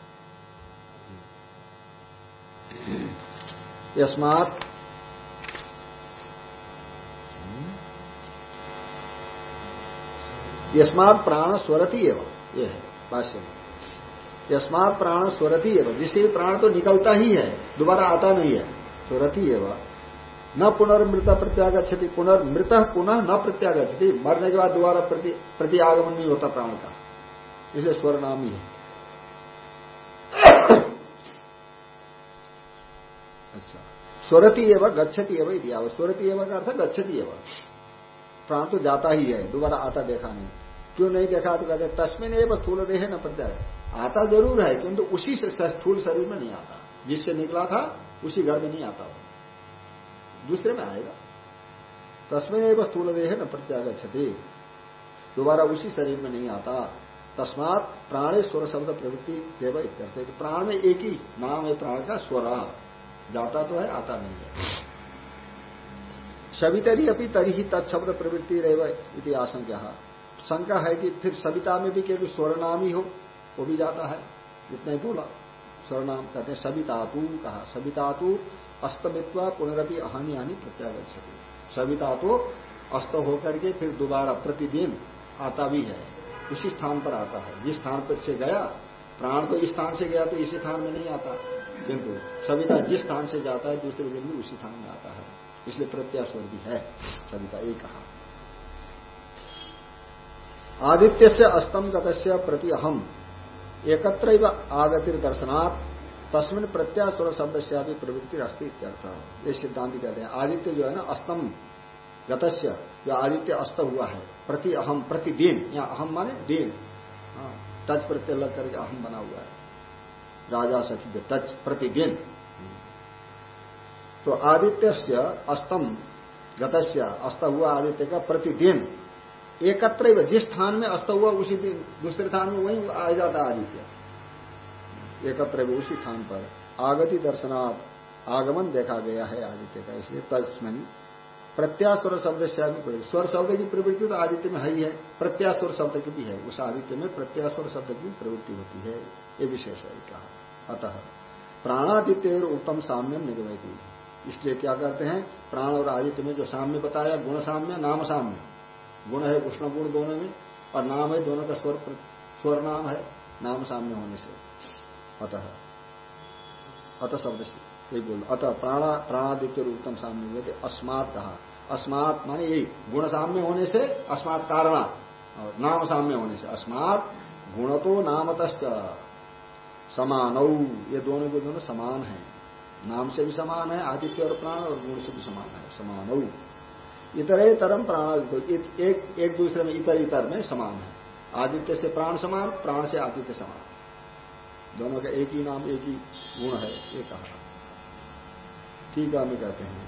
यस्मात यस्मात प्राण स्वरती एवं, ये है, भाष्य में। यस्मात प्राण स्वरती एवं। जिसे प्राण तो निकलता ही है, दोबारा आता नहीं है, स्वरती एवं। न पुनर्मृत प्रत्यागछति पुनर्मृत पुनः न प्रत्यागछति मरने के बाद दोबारा प्रति आगमन नहीं होता प्राण का। इसलिए स्वर नाम ही है। अच्छा। स्वरती एवं, गच्छती एवं दिया स्वरती एवं का अर्थ गच्छती एवं। प्राण तो जाता ही है, दोबारा आता देखा नहीं। क्यों नहीं देखा? तो कहते तस्मिन एवं थूल देह न प्रत्याग आता ज़रूर है, किंतु उसी से स्थूल शरीर में नहीं आता। जिससे निकला था, उसी घर में नहीं आता वो दूसरे में आएगा। तस्में एवं स्थूल देह न प्रत्याग क्षति दोबारा उसी शरीर में नहीं आता। तस्मात प्राणे स्वर शब्द प्रवृत्ति देव इत्यर्थ तो प्राण में एक ही नाम है, प्राण का स्वर। जाता तो है, आता नहीं है। सवितरी अपनी तरी ही तत्शब्द प्रवृत्ति रेव इति आशंका। शंका है कि फिर सविता में भी केवल स्वर नाम ही हो। वो भी जाता है। इतना ही बोला, स्वर्णाम कहते हैं, सवितातु कहा। सवितातु अस्तमित्वा पुनरपि अहानी हानि प्रत्यागत सके सविता तो अस्त होकर के फिर दोबारा प्रतिदिन आता भी है। उसी स्थान पर आता है। जिस स्थान पर से गया, प्राण तो इस स्थान से गया तो इसी स्थान में नहीं आता। किंतु सविता जिस स्थान से जाता है, दूसरे दिन भी उसी स्थान में आता है। इसलिए प्रत्यास्वर भी है, सविता एक कहा। आदित्य से अस्तम गत्य प्रति अहम। एकत्र आगतिर दर्शनात् तस्मिन प्रत्यास्वर शब्द से अभी प्रवृत्ति अस्ती इत्यर्थ। ये सिद्धांत कहते हैं आदित्य जो है ना अस्तम गतस्य जो आदित्य अस्त हुआ है प्रति अहम प्रतिदिन या अहम माने दिन। हाँ, टच प्रत्यय लग करके अहम बना हुआ है। राजा सखी टच प्रतिदिन। तो आदित्य अस्तम गतस्य अस्त हुआ आदित्य का प्रतिदिन। एकत्र जिस स्थान में अस्त हुआ, उसी दिन, दूसरे स्थान में वही आ जाता आदित्य। एकत्र उसी स्थान पर आगति दर्शनात् आगमन देखा गया है आदित्य का, इसलिए तस्मिन प्रत्यास्वर शब्द से स्वर शब्द की प्रवृत्ति तो आदित्य में है ही है, प्रत्यास्वर शब्द की भी है। उस आदित्य में प्रत्यास्वर शब्द की प्रवृत्ति होती है, ये विशेष है कहा अतः प्राणादित्य उत्तम साम्यम निगमती इसलिए क्या करते हैं, प्राण और आदित्य में जो साम्य बताया, गुण साम्य, नाम साम्य। गुण है, उष्ण गुण दोनों में, और नाम है, दोनों का स्वर स्वर नाम है, नाम सामने होने से। अतः। अतः शब्द से बोल अतः प्राणा प्राणादित्य उत्तम सामने हुए थे अस्मात कहा। अस्मात माने यही, गुण साम्य होने से, अस्मात कारण और नाम सामने होने से, अस्मात गुण तो नामत समान, ये दोनों के दोनों समान है। नाम से भी समान है, आदित्य और प्राण, और गुण से भी समान है, समान। इतर तरम प्राण एक एक दूसरे में इतर इतर में समान है। आदित्य से प्राण समान, प्राण से आदित्य समान। दोनों का एक ही नाम, एक ही गुण है, ये कहा। ठीक है कहते हैं।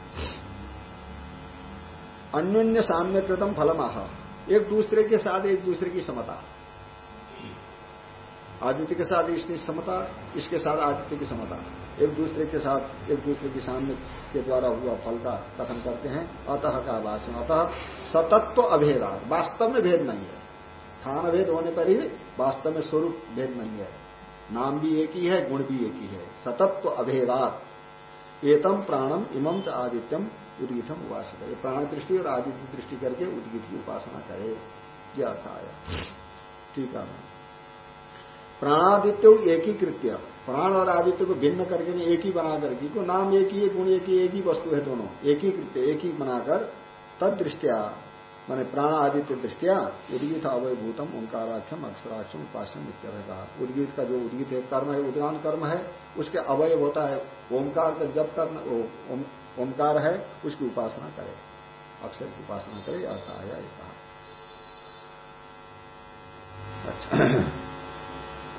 अन्योन्य साम्य कृतम फलम आह एक दूसरे के साथ एक दूसरे की समता। आदित्य के साथ इसकी समता, इसके साथ आदित्य की समता। एक दूसरे के साथ, एक दूसरे के सामने के द्वारा हुआ फल का कथन करते हैं। अतः का भाषण अतः सतत्व अभेदा। वास्तव में भेद नहीं है। स्थान भेद होने पर ही वास्तव में स्वरूप भेद नहीं है। नाम भी एक ही है, गुण भी एक ही है। सतत्व अभेदात। एतम प्राणम इमम च आदित्यम उदगितम उपासना प्राण दृष्टि और आदित्य दृष्टि करके उदगित की उपासना करे। यह अर्थ आया ठीक है। प्राणादित्य एक ही कृत्य प्राण और आदित्य को भिन्न करके नहीं, एक ही बना करके को नाम एक ही गुण एक ही एक ही वस्तु है दोनों, एक ही कृत्य, एक ही बनाकर तद दृष्टिया, माने प्राण आदित्य दृष्टिया, उद्गीत अवयभूतम ओंकाराक्षम अक्षराक्षम उपासम इत्यादि कहा। उद्गीत का जो उद्गीत है, कर्म है उद्गान कर्म है, उसके अवयव होता है, ओंकार का जब कर्म ओंकार है, उसकी उपासना करे। अक्षर की उपासना करे अर्थ आया कहा। अच्छा।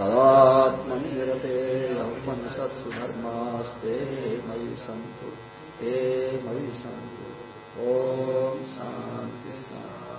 तदात्मनिरते उपनिषत्सु धर्मास्ते मयि सन्तु ते मयि सन्तु ओम शांति शांति